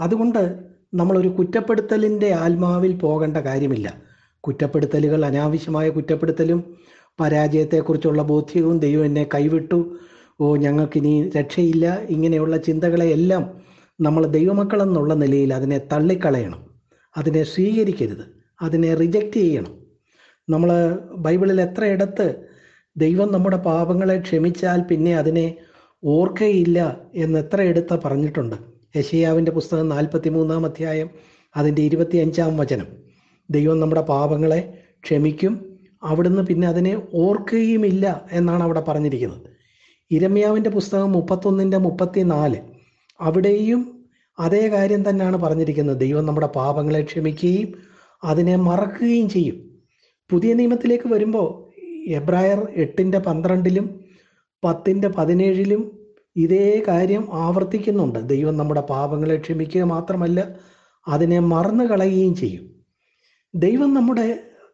അതുകൊണ്ട് നമ്മളൊരു കുറ്റപ്പെടുത്തലിന്റെ ആത്മാവിൽ പോകേണ്ട കാര്യമില്ല. കുറ്റപ്പെടുത്തലുകൾ അനാവശ്യമായ കുറ്റപ്പെടുത്തലും പരാജയത്തെക്കുറിച്ചുള്ള ബോധ്യവും ദൈവം എന്നെ കൈവിട്ടു. ഓ ഞങ്ങൾക്കിനി രക്ഷയില്ല. ഇങ്ങനെയുള്ള ചിന്തകളെയെല്ലാം നമ്മൾ ദൈവമക്കളെന്നുള്ള നിലയിൽ അതിനെ തള്ളിക്കളയണം. അതിനെ സ്വീകരിക്കരുത്. അതിനെ റിജക്റ്റ് ചെയ്യണം. നമ്മൾ ബൈബിളിൽ എത്രയിടത്ത് ദൈവം നമ്മുടെ പാപങ്ങളെ ക്ഷമിച്ചാൽ പിന്നെ അതിനെ ഓർക്കയില്ല എന്ന് എത്ര എടുത്ത് പറഞ്ഞിട്ടുണ്ട്. യശയാവിന്റെ പുസ്തകം നാൽപ്പത്തി മൂന്നാം അധ്യായം അതിന്റെ ഇരുപത്തി അഞ്ചാം വചനം. ദൈവം നമ്മുടെ പാപങ്ങളെ ക്ഷമിക്കും അവിടുന്ന് പിന്നെ അതിനെ ഓർക്കുകയുമില്ല എന്നാണ് അവിടെ പറഞ്ഞിരിക്കുന്നത്. ഇരമ്യാവിന്റെ പുസ്തകം മുപ്പത്തൊന്നിന്റെ മുപ്പത്തി നാല് അവിടെയും അതേ കാര്യം തന്നെയാണ് പറഞ്ഞിരിക്കുന്നത്. ദൈവം നമ്മുടെ പാപങ്ങളെ ക്ഷമിക്കുകയും അതിനെ മറക്കുകയും ചെയ്യും. പുതിയ നിയമത്തിലേക്ക് വരുമ്പോൾ എബ്രായർ എട്ടിന്റെ പന്ത്രണ്ടിലും പത്തിന്റെ പതിനേഴിലും ഇതേ കാര്യം ആവർത്തിക്കുന്നുണ്ട്. ദൈവം നമ്മുടെ പാപങ്ങളെ ക്ഷമിക്കുക മാത്രമല്ല അതിനെ മറന്നു കളയുകയും ചെയ്യും. ദൈവം നമ്മുടെ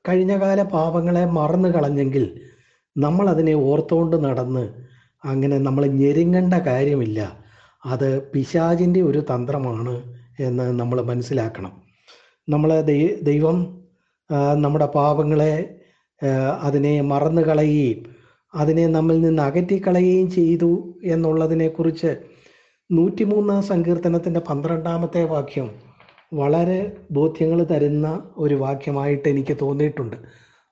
കഴിഞ്ഞകാല പാപങ്ങളെ മറന്നു കളഞ്ഞെങ്കിൽ നമ്മൾ അതിനെ ഓർത്തുകൊണ്ട് നടന്ന് അങ്ങനെ നമ്മൾ ഞെരുങ്ങേണ്ട കാര്യമില്ല. അത് പിശാചിന്റെ ഒരു തന്ത്രമാണ് എന്ന് നമ്മൾ മനസ്സിലാക്കണം. നമ്മൾ ദൈവം നമ്മുടെ പാപങ്ങളെ അതിനെ മറന്നു കളയുകയും അതിനെ നമ്മിൽ നിന്ന് അകറ്റിക്കളയുകയും ചെയ്തു എന്നുള്ളതിനെക്കുറിച്ച് നൂറ്റിമൂന്നാം സങ്കീർത്തനത്തിന്റെ പന്ത്രണ്ടാമത്തെ വാക്യം വളരെ ബോധ്യങ്ങൾ തരുന്ന ഒരു വാക്യമായിട്ട് എനിക്ക് തോന്നിയിട്ടുണ്ട്.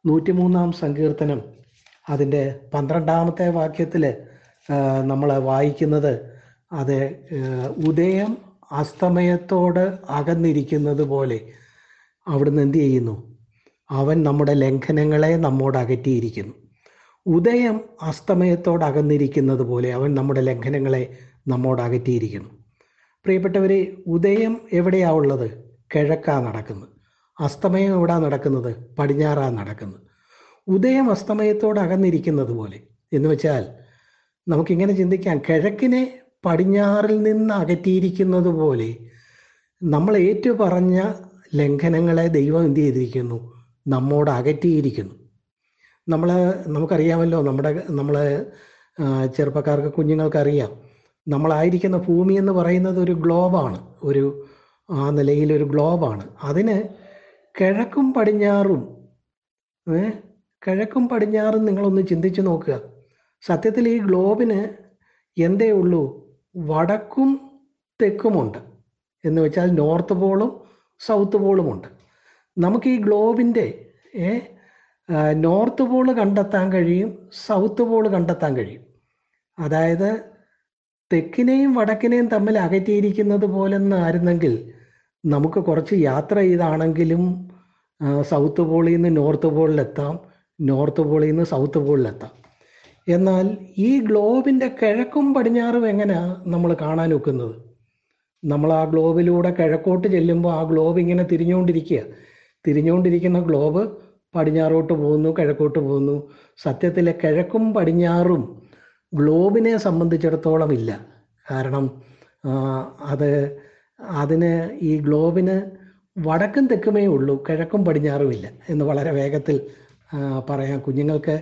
നൂറ്റിമൂന്നാം സങ്കീർത്തനം അതിന്റെ പന്ത്രണ്ടാമത്തെ വാക്യത്തിൽ നമ്മൾ വായിക്കുന്നത് അത് ഉദയം അസ്തമയത്തോട് അകന്നിരിക്കുന്നത് പോലെ അവിടുന്ന് എന്ത് ചെയ്യുന്നു? അവൻ നമ്മുടെ ലംഘനങ്ങളെ നമ്മോട് അകറ്റിയിരിക്കുന്നു. ഉദയം അസ്തമയത്തോട് അകന്നിരിക്കുന്നത് പോലെ അവൻ നമ്മുടെ ലംഘനങ്ങളെ നമ്മോട് അകറ്റിയിരിക്കുന്നു പ്രിയപ്പെട്ടവരെ ഉദയം എവിടെയാ ഉള്ളത്? കിഴക്കാ നടക്കുന്നത്. അസ്തമയം എവിടാ നടക്കുന്നത്? പടിഞ്ഞാറാ നടക്കുന്നത്. ഉദയം അസ്തമയത്തോട് അകന്നിരിക്കുന്നത് പോലെ. എന്ന് വെച്ചാൽ നമുക്കിങ്ങനെ ചിന്തിക്കാം കിഴക്കിനെ പടിഞ്ഞാറിൽ നിന്ന് അകറ്റിയിരിക്കുന്നത് പോലെ നമ്മൾ ഏറ്റു പറഞ്ഞ ലംഘനങ്ങളെ ദൈവം എന്ത് ചെയ്തിരിക്കുന്നു? നമ്മോട് അകറ്റിയിരിക്കുന്നു നമ്മൾ നമുക്കറിയാമല്ലോ നമ്മുടെ നമ്മളെ ചെറുപ്പക്കാർക്ക് കുഞ്ഞുങ്ങൾക്കറിയാം. നമ്മളായിരിക്കുന്ന ഭൂമി എന്ന് പറയുന്നത് ഒരു ഗ്ലോബാണ്. ഒരു ആ നിലയിൽ ഒരു ഗ്ലോബാണ്. അതിന് കിഴക്കും പടിഞ്ഞാറും ഏ കിഴക്കും പടിഞ്ഞാറും നിങ്ങളൊന്ന് ചിന്തിച്ചു നോക്കുക. സത്യത്തിൽ ഈ ഗ്ലോബിന് എന്തേ ഉള്ളൂ? വടക്കും തെക്കുമുണ്ട്. എന്ന് വെച്ചാൽ നോർത്ത് പോളും സൗത്ത് പോളുമുണ്ട്. നമുക്ക് ഈ ഗ്ലോബിന്റെ നോർത്ത് പോൾ കണ്ടെത്താൻ കഴിയും സൗത്ത് പോൾ കണ്ടെത്താൻ കഴിയും. അതായത് തെക്കിനെയും വടക്കിനെയും തമ്മിൽ അകറ്റിയിരിക്കുന്നത് പോലെന്നായിരുന്നെങ്കിൽ നമുക്ക് കുറച്ച് യാത്ര ചെയ്താണെങ്കിലും സൗത്ത് പോളിൽ നിന്ന് നോർത്ത് പോളിലെത്താം നോർത്ത് പോളിൽ നിന്ന് സൗത്ത് പോളിലെത്താം. എന്നാൽ ഈ ഗ്ലോബിന്റെ കിഴക്കും പടിഞ്ഞാറും എങ്ങനെയാണ് നമ്മൾ കാണാൻ ഒക്കുന്നത്? നമ്മൾ ആ ഗ്ലോബിലൂടെ കിഴക്കോട്ട് ചെല്ലുമ്പോൾ ആ ഗ്ലോബ് ഇങ്ങനെ തിരിഞ്ഞുകൊണ്ടിരിക്കുക. തിരിഞ്ഞുകൊണ്ടിരിക്കുന്ന ഗ്ലോബ് പടിഞ്ഞാറോട്ട് പോകുന്നു കിഴക്കോട്ട് പോകുന്നു. സത്യത്തിലെ കിഴക്കും പടിഞ്ഞാറും ഗ്ലോബിനെ സംബന്ധിച്ചിടത്തോളം ഇല്ല. കാരണം അത് അതിന് ഈ ഗ്ലോബിന് വടക്കും തെക്കുമേ ഉള്ളൂ കിഴക്കും പടിഞ്ഞാറും ഇല്ല എന്ന് വളരെ വേഗത്തിൽ പറയാം കുഞ്ഞുങ്ങൾക്ക്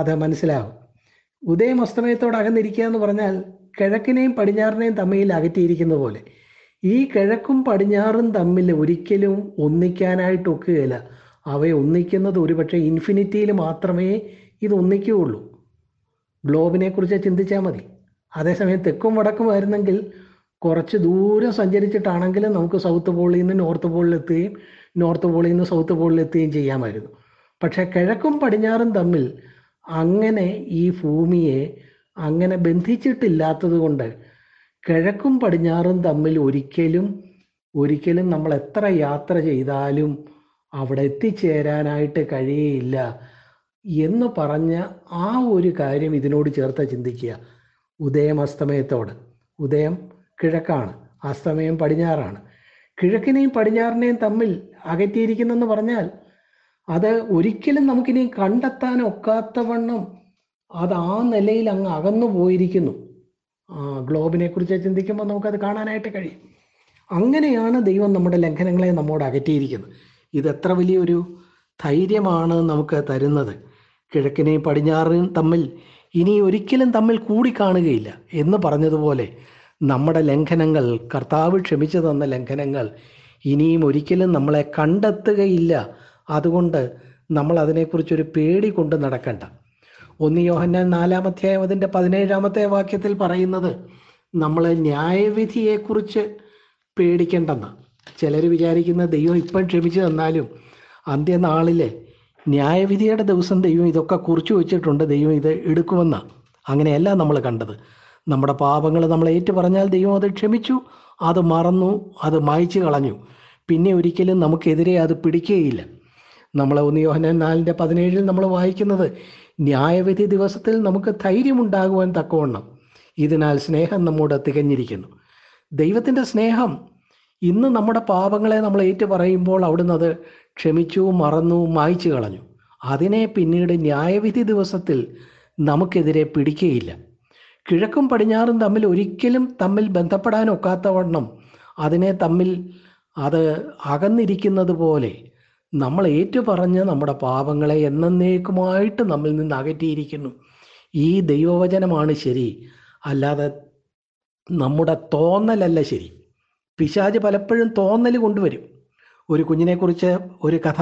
അത് മനസ്സിലാവും ഉദയം അസ്തമയത്തോട് അകന്നിരിക്കുക എന്ന് പറഞ്ഞാൽ കിഴക്കിനെയും പടിഞ്ഞാറിനെയും തമ്മിൽ അകറ്റിയിരിക്കുന്ന പോലെ. ഈ കിഴക്കും പടിഞ്ഞാറും തമ്മിൽ ഒരിക്കലും ഒന്നിക്കാനായിട്ട് ഒക്കുകയില്ല. അവയെ ഒന്നിക്കുന്നത് ഒരുപക്ഷെ ഇൻഫിനിറ്റിയിൽ മാത്രമേ ഇത് ഒന്നിക്കുകയുള്ളൂ. ഗ്ലോബിനെ കുറിച്ച് ചിന്തിച്ചാൽ മതി. അതേസമയം തെക്കും വടക്കും ആയിരുന്നെങ്കിൽ കുറച്ച് ദൂരം സഞ്ചരിച്ചിട്ടാണെങ്കിലും നമുക്ക് സൗത്ത് പോളിൽ നിന്ന് നോർത്ത് പോളിൽ എത്തുകയും നോർത്ത് പോളിൽ നിന്ന് സൗത്ത് പോളിൽ എത്തുകയും ചെയ്യാമായിരുന്നു. പക്ഷേ കിഴക്കും പടിഞ്ഞാറും തമ്മിൽ അങ്ങനെ ഈ ഭൂമിയെ അങ്ങനെ ബന്ധിച്ചിട്ടില്ലാത്തത് കൊണ്ട് കിഴക്കും പടിഞ്ഞാറും തമ്മിൽ ഒരിക്കലും ഒരിക്കലും നമ്മൾ എത്ര യാത്ര ചെയ്താലും അവിടെ എത്തിച്ചേരാനായിട്ട് കഴിയയില്ല എന്ന് പറഞ്ഞ ആ ഒരു കാര്യം ഇതിനോട് ചേർത്ത് ചിന്തിക്കുക. ഉദയം അസ്തമയത്തോട്. ഉദയം കിഴക്കാണ്. അസ്തമയം പടിഞ്ഞാറാണ്. കിഴക്കിനെയും പടിഞ്ഞാറിനെയും തമ്മിൽ അകറ്റിയിരിക്കുന്നെന്ന് പറഞ്ഞാൽ അത് ഒരിക്കലും നമുക്കിനി കണ്ടെത്താൻ ഒക്കാത്തവണ്ണം അത് ആ നിലയിൽ അങ്ങ് അകന്നു പോയിരിക്കുന്നു. ഗ്ലോബിനെ കുറിച്ച് ചിന്തിക്കുമ്പോൾ നമുക്കത് കാണാനായിട്ട് കഴിയും. അങ്ങനെയാണ് ദൈവം നമ്മുടെ ലംഘനങ്ങളെ നമ്മോട് അകറ്റിയിരിക്കുന്നത്. ഇത് എത്ര വലിയൊരു ധൈര്യമാണ് നമുക്ക് തരുന്നത്. കിഴക്കിനെയും പടിഞ്ഞാറിനും തമ്മിൽ ഇനി ഒരിക്കലും തമ്മിൽ കൂടിക്കാണുകയില്ല. എന്ന് പറഞ്ഞതുപോലെ നമ്മുടെ ലംഘനങ്ങൾ കർത്താവ് ക്ഷമിച്ചു തന്ന ലംഘനങ്ങൾ ഇനിയും ഒരിക്കലും നമ്മളെ കണ്ടെത്തുകയില്ല. അതുകൊണ്ട് നമ്മൾ അതിനെക്കുറിച്ചൊരു പേടി കൊണ്ട് നടക്കണ്ട. ഒന്ന് യോഹന്നാൻ നാലാം അധ്യായം അതിന്റെ പതിനേഴാമത്തെ വാക്യത്തിൽ പറയുന്നത് നമ്മൾ ന്യായവിധിയെക്കുറിച്ച് പേടിക്കേണ്ടെന്ന്. ചിലർ വിചാരിക്കുന്ന ദൈവം ഇപ്പം ക്ഷമിച്ചു തന്നാലും അന്ത്യനാളിലെ ന്യായവിധിയുടെ ദിവസം ദൈവം ഇതൊക്കെ കുറിച്ചു വെച്ചിട്ടുണ്ട് ദൈവം ഇത് എടുക്കുമെന്നാണ് അങ്ങനെയല്ല നമ്മൾ കണ്ടത്. നമ്മുടെ പാപങ്ങൾ നമ്മൾ ഏറ്റു പറഞ്ഞാൽ ദൈവം അത് ക്ഷമിച്ചു അത് മറന്നു അത് മായ്ച്ചു കളഞ്ഞു. പിന്നെ ഒരിക്കലും നമുക്കെതിരെ അത് പിടിക്കുകയില്ല നമ്മൾ ഒന്ന് യോഹന നാലിന്റെ പതിനേഴിൽ നമ്മൾ വായിക്കുന്നത് ന്യായവിധി ദിവസത്തിൽ നമുക്ക് ധൈര്യമുണ്ടാകുവാൻ തക്കവണ്ണം ഇതിനാൽ സ്നേഹം നമ്മോട് തികഞ്ഞിരിക്കുന്നു. ദൈവത്തിന്റെ സ്നേഹം ഇന്ന് നമ്മുടെ പാപങ്ങളെ നമ്മൾ ഏറ്റു പറയുമ്പോൾ അവിടുന്ന് അത് ക്ഷമിച്ചു മറന്നു മായ്ച്ചു കളഞ്ഞു. അതിനെ പിന്നീട് ന്യായവിധി ദിവസത്തിൽ നമുക്കെതിരെ പിടിക്കുകയില്ല കിഴക്കും പടിഞ്ഞാറും തമ്മിൽ ഒരിക്കലും തമ്മിൽ ബന്ധപ്പെടാൻ ഒക്കാത്തവണ്ണം അതിനെ തമ്മിൽ അത് അകന്നിരിക്കുന്നത് പോലെ നമ്മൾ ഏറ്റുപറഞ്ഞ് നമ്മുടെ പാപങ്ങളെ എന്നേക്കുമായിട്ട് നമ്മിൽ നിന്ന് അകറ്റിയിരിക്കുന്നു. ഈ ദൈവവചനമാണ് ശരി. അല്ലാതെ നമ്മുടെ തോന്നലല്ല ശരി. പിശാജ് പലപ്പോഴും തോന്നൽ കൊണ്ടുവരും. ഒരു കുഞ്ഞിനെക്കുറിച്ച് ഒരു കഥ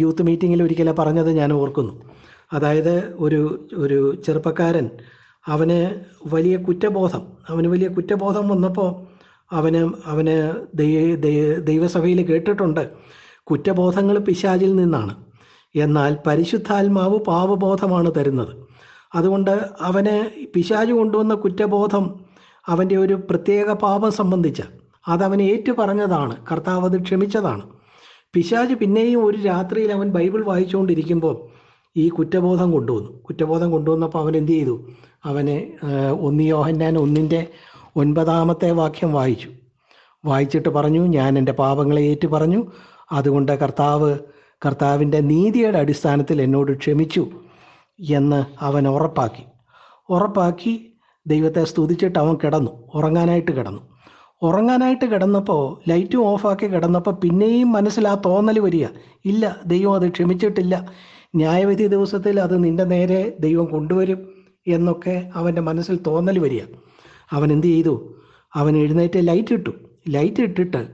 യൂത്ത് മീറ്റിങ്ങിൽ ഒരിക്കലും പറഞ്ഞത് ഞാൻ ഓർക്കുന്നു. അതായത് ഒരു ഒരു ചെറുപ്പക്കാരൻ അവന് വലിയ കുറ്റബോധം അവന് വലിയ കുറ്റബോധം വന്നപ്പോൾ അവന് അവന് ദൈവസഭയിൽ കേട്ടിട്ടുണ്ട് കുറ്റബോധങ്ങൾ പിശാചിൽ നിന്നാണ്. എന്നാൽ പരിശുദ്ധാത്മാവ് പാവബോധമാണ് തരുന്നത്. അതുകൊണ്ട് അവന് പിശാജ് കൊണ്ടുവന്ന കുറ്റബോധം അവന്റെ ഒരു പ്രത്യേക പാപം സംബന്ധിച്ച് അതവൻ ഏറ്റു പറഞ്ഞതാണ് കർത്താവ് അത് ക്ഷമിച്ചതാണ്. പിശാജ് പിന്നെയും ഒരു രാത്രിയിൽ അവൻ ബൈബിൾ വായിച്ചുകൊണ്ടിരിക്കുമ്പോൾ ഈ കുറ്റബോധം കൊണ്ടുവന്നു. കുറ്റബോധം കൊണ്ടുവന്നപ്പോൾ അവൻ എന്ത് ചെയ്തു? അവന് ഒന്ന് യോഹന്നാൻ ഒന്നിന്റെ ഒൻപതാമത്തെ വാക്യം വായിച്ചു. വായിച്ചിട്ട് പറഞ്ഞു ഞാൻ എന്റെ പാപങ്ങളെ ഏറ്റു പറഞ്ഞു അതുകൊണ്ട് കർത്താവ് കർത്താവിന്റെ നീതിയുടെ അടിസ്ഥാനത്തിൽ എന്നോട് ക്ഷമിച്ചു എന്ന് അവൻ ഉറപ്പാക്കി. ഉറപ്പാക്കി ദൈവത്തെ സ്തുതിച്ചിട്ട് അവൻ കിടന്നു ഉറങ്ങാനായിട്ട് കിടന്നു. ഉറങ്ങാനായിട്ട് കിടന്നപ്പോൾ ലൈറ്റും ഓഫാക്കി കിടന്നപ്പോൾ പിന്നെയും മനസ്സിൽ ആ തോന്നൽ വരിക. ഇല്ല ദൈവം അത് ക്ഷമിച്ചിട്ടില്ല. ന്യായവിധി ദിവസത്തിൽ അത് നിന്റെ നേരെ ദൈവം കൊണ്ടുവരും എന്നൊക്കെ അവന്റെ മനസ്സിൽ തോന്നൽ വരിക. അവൻ എന്ത് ചെയ്തു? അവൻ എഴുന്നേറ്റ് ലൈറ്റ് ഇട്ടു. ലൈറ്റ് ഇട്ടിട്ട്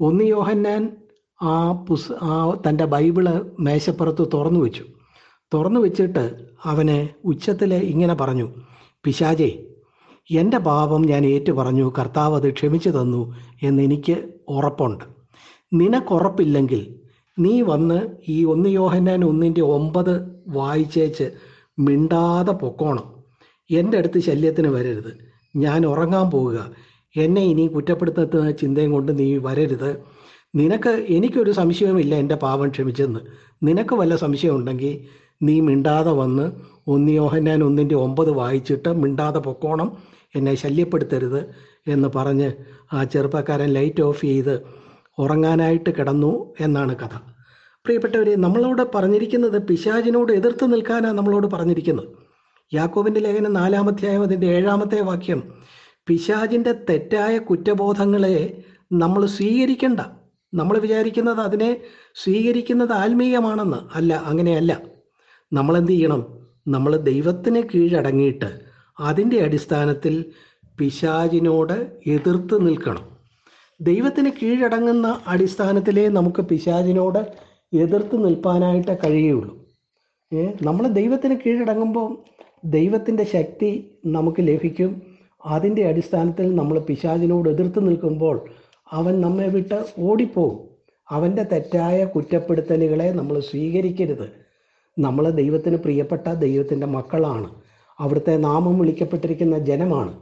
ഒന്ന് യോഹന്നാൻ ആ പുസ് ആ തന്റെ ബൈബിൾ മേശപ്പുറത്ത് തുറന്നു വെച്ചു. തുറന്നു വെച്ചിട്ട് അവന് ഉച്ചത്തിൽ ഇങ്ങനെ പറഞ്ഞു പിശാചേ എന്റെ പാപം ഞാൻ ഏറ്റു പറഞ്ഞു കർത്താവ് അത് ക്ഷമിച്ചു തന്നു എന്നെനിക്ക് ഉറപ്പുണ്ട്. നിനക്കുറപ്പില്ലെങ്കിൽ നീ വന്ന് ഈ ഒന്ന് യോഹന്നാൻ ഒന്നിന്റെ ഒമ്പത് വായിച്ചേച്ച് മിണ്ടാതെ പൊക്കോണം. എന്റെ അടുത്ത് ശല്യത്തിന് വരരുത്. ഞാൻ ഉറങ്ങാൻ പോവുക. എന്നെ ഇനി കുറ്റപ്പെടുത്തുന്ന ചിന്തയും കൊണ്ട് നീ വരരുത്. നിനക്ക് എനിക്കൊരു സംശയവുമില്ല എന്റെ പാപം ക്ഷമിച്ചെന്ന്. നിനക്ക് വല്ല സംശയം ഉണ്ടെങ്കിൽ നീ മിണ്ടാതെ വന്ന് ഒന്ന് യോഹന്നാൻ ഒന്നിന്റെ ഒമ്പത് വായിച്ചിട്ട് മിണ്ടാതെ പൊക്കോണം എന്നെ ശല്യപ്പെടുത്തരുത് എന്ന് പറഞ്ഞ് ആ ചെറുപ്പക്കാരൻ ലൈറ്റ് ഓഫ് ചെയ്ത് ഉറങ്ങാനായിട്ട് കിടന്നു എന്നാണ് കഥ. പ്രിയപ്പെട്ടവരെ നമ്മളോട് പറഞ്ഞിരിക്കുന്നത് പിശാജിനോട് എതിർത്ത് നിൽക്കാനാണ് നമ്മളോട് പറഞ്ഞിരിക്കുന്നത്. യാക്കോബിന്റെ ലേഖനം നാലാമധ്യായം അതിന്റെ ഏഴാമത്തെ വാക്യം പിശാചിന്റെ തെറ്റായ കുറ്റബോധങ്ങളെ നമ്മൾ സ്വീകരിക്കണ്ട. നമ്മൾ വിചാരിക്കുന്നത് അതിനെ സ്വീകരിക്കുന്നത് ആത്മീയമാണെന്ന്. അല്ല അങ്ങനെയല്ല. നമ്മൾ എന്ത് ചെയ്യണം? നമ്മൾ ദൈവത്തിന് കീഴടങ്ങിയിട്ട് അതിന്റെ അടിസ്ഥാനത്തിൽ പിശാചിനോട് എതിർത്ത് നിൽക്കണം. ദൈവത്തിന് കീഴടങ്ങുന്ന അടിസ്ഥാനത്തിലേ നമുക്ക് പിശാചിനോട് എതിർത്ത് നിൽപ്പാനായിട്ട് കഴിയുള്ളൂ ഏ നമ്മൾ ദൈവത്തിന് കീഴടങ്ങുമ്പോൾ ദൈവത്തിന്റെ ശക്തി നമുക്ക് ലഭിക്കും. അതിന്റെ അടിസ്ഥാനത്തിൽ നമ്മൾ പിശാചിനോട് എതിർത്ത് നിൽക്കുമ്പോൾ അവൻ നമ്മെ വിട്ട് ഓടിപ്പോകും. അവന്റെ തെറ്റായ കുറ്റപ്പെടുത്തലുകളെ നമ്മൾ സ്വീകരിക്കരുത്. നമ്മൾ ദൈവത്തിന് പ്രിയപ്പെട്ട ദൈവത്തിന്റെ മക്കളാണ്. അവിടുത്തെ നാമം വിളിക്കപ്പെട്ടിരിക്കുന്ന ജനമാണ്.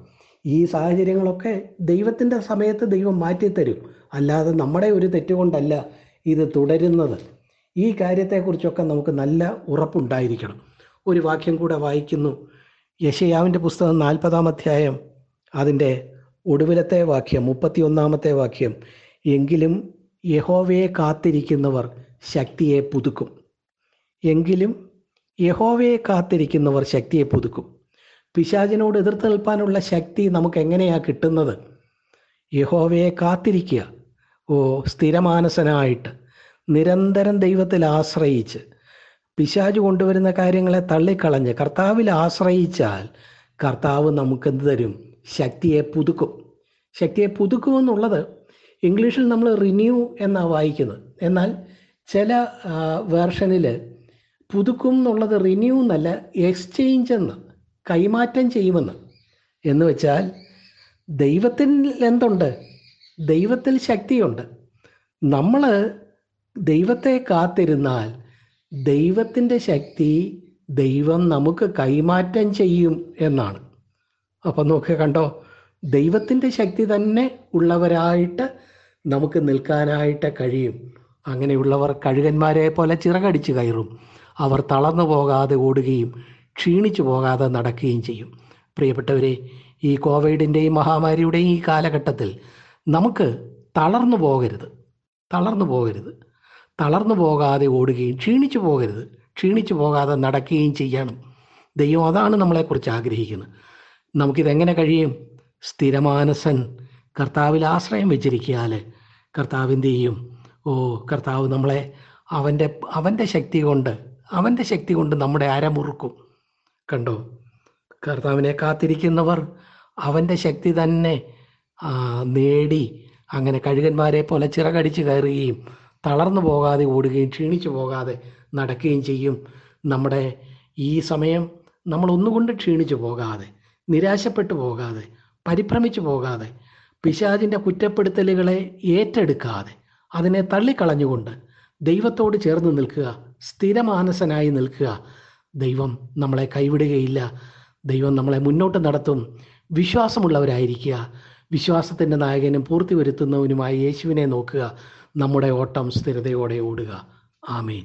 ഈ സാഹചര്യങ്ങളൊക്കെ ദൈവത്തിന്റെ സമയത്ത് ദൈവം മാറ്റിത്തരും. അല്ലാതെ നമ്മുടെ ഒരു തെറ്റുകൊണ്ടല്ല ഇത് തുടരുന്നത്. ഈ കാര്യത്തെക്കുറിച്ചൊക്കെ നമുക്ക് നല്ല ഉറപ്പുണ്ടായിരിക്കണം. ഒരു വാക്യം കൂടെ വായിക്കുന്നു. യശയാവിന്റെ പുസ്തകം നാൽപ്പതാം അധ്യായം അതിന്റെ ഒടുവിലത്തെ വാക്യം മുപ്പത്തിയൊന്നാമത്തെ വാക്യം. എങ്കിലും യഹോവയെ കാത്തിരിക്കുന്നവർ ശക്തിയെ പുതുക്കും. എങ്കിലും യഹോവയെ കാത്തിരിക്കുന്നവർ ശക്തിയെ പുതുക്കും. പിശാചിനോട് എതിർത്ത് നിൽപ്പാനുള്ള ശക്തി നമുക്ക് എങ്ങനെയാണ് കിട്ടുന്നത്? യഹോവയെ കാത്തിരിക്കുക. ഓ സ്ഥിരമാനസനായിട്ട് നിരന്തരം ദൈവത്തിൽ ആശ്രയിച്ച് പിശാജ് കൊണ്ടുവരുന്ന കാര്യങ്ങളെ തള്ളിക്കളഞ്ഞ് കർത്താവിൽ ആശ്രയിച്ചാൽ കർത്താവ് നമുക്ക് എന്ത് തരും? ശക്തിയെ പുതുക്കും. ശക്തിയെ പുതുക്കുമെന്നുള്ളത് ഇംഗ്ലീഷിൽ നമ്മൾ റിന്യൂ എന്നാണ് വായിക്കുന്നത്. എന്നാൽ ചില വേർഷനിൽ പുതുക്കും എന്നുള്ളത് റിന്യൂ എന്നല്ല എക്സ്ചേഞ്ച് എന്ന് കൈമാറ്റം ചെയ്യുമെന്ന്. എന്ന് വെച്ചാൽ ദൈവത്തിൽ എന്തുണ്ട്? ദൈവത്തിൽ ശക്തിയുണ്ട്. നമ്മൾ ദൈവത്തെ കാത്തിരുന്നാൽ ദൈവത്തിന്റെ ശക്തി ദൈവം നമുക്ക് കൈമാറ്റം ചെയ്യും എന്നാണ്. അപ്പം നോക്കുക കണ്ടോ ദൈവത്തിന്റെ ശക്തി തന്നെ ഉള്ളവരായിട്ട് നമുക്ക് നിൽക്കാനായിട്ട് കഴിയും. അങ്ങനെയുള്ളവർ കഴുകന്മാരെ പോലെ ചിറകടിച്ച് കയറും. അവർ തളർന്നു പോകാതെ ഓടുകയും ക്ഷീണിച്ചു പോകാതെ നടക്കുകയും ചെയ്യും. പ്രിയപ്പെട്ടവരെ ഈ കോവിഡിന്റെയും മഹാമാരിയുടെയും ഈ കാലഘട്ടത്തിൽ നമുക്ക് തളർന്നു പോകരുത്. തളർന്നു പോകരുത്. തളർന്നു പോകാതെ ഓടുകയും ക്ഷീണിച്ചു പോകരുത്. ക്ഷീണിച്ചു പോകാതെ നടക്കുകയും ചെയ്യണം. ദൈവം അതാണ് നമ്മളെക്കുറിച്ച് ആഗ്രഹിക്കുന്നത്. നമുക്കിതെങ്ങനെ കഴിയും? സ്ഥിരമാനസൻ കർത്താവിൽ ആശ്രയം വെച്ചിരിക്കാൽ കർത്താവിന്റെയും ഓ കർത്താവ് നമ്മളെ അവന്റെ അവന്റെ ശക്തി കൊണ്ട് അവന്റെ ശക്തി കൊണ്ട് നമ്മുടെ അരമുറുക്കും. കണ്ടോ? കർത്താവിനെ കാത്തിരിക്കുന്നവർ അവന്റെ ശക്തി തന്നെ നേടി അങ്ങനെ കഴുകന്മാരെ പോലെ ചിറകടിച്ച് കയറുകയും തളർന്നു പോകാതെ ഓടുകയും ക്ഷീണിച്ചു പോകാതെ നടക്കുകയും ചെയ്യും. നമ്മുടെ ഈ സമയം നമ്മൾ ഒന്നുകൊണ്ട് ക്ഷീണിച്ചു പോകാതെ നിരാശപ്പെട്ടു പോകാതെ പരിഭ്രമിച്ചു പോകാതെ പിശാചിന്റെ കുറ്റപ്പെടുത്തലുകളെ ഏറ്റെടുക്കാതെ അതിനെ തള്ളിക്കളഞ്ഞുകൊണ്ട് ദൈവത്തോട് ചേർന്ന് നിൽക്കുക. സ്ഥിരമാനസനായി നിൽക്കുക. ദൈവം നമ്മളെ കൈവിടുകയില്ല. ദൈവം നമ്മളെ മുന്നോട്ട് നടത്തും. വിശ്വാസമുള്ളവരായിരിക്കുക. വിശ്വാസത്തിന്റെ നായകനും പൂർത്തി വരുത്തുന്നവനുമായി യേശുവിനെ നോക്കുക. നമ്മുടെ ഓട്ടം സ്ഥിരതയോടെ ഓടുക. ആമേൻ.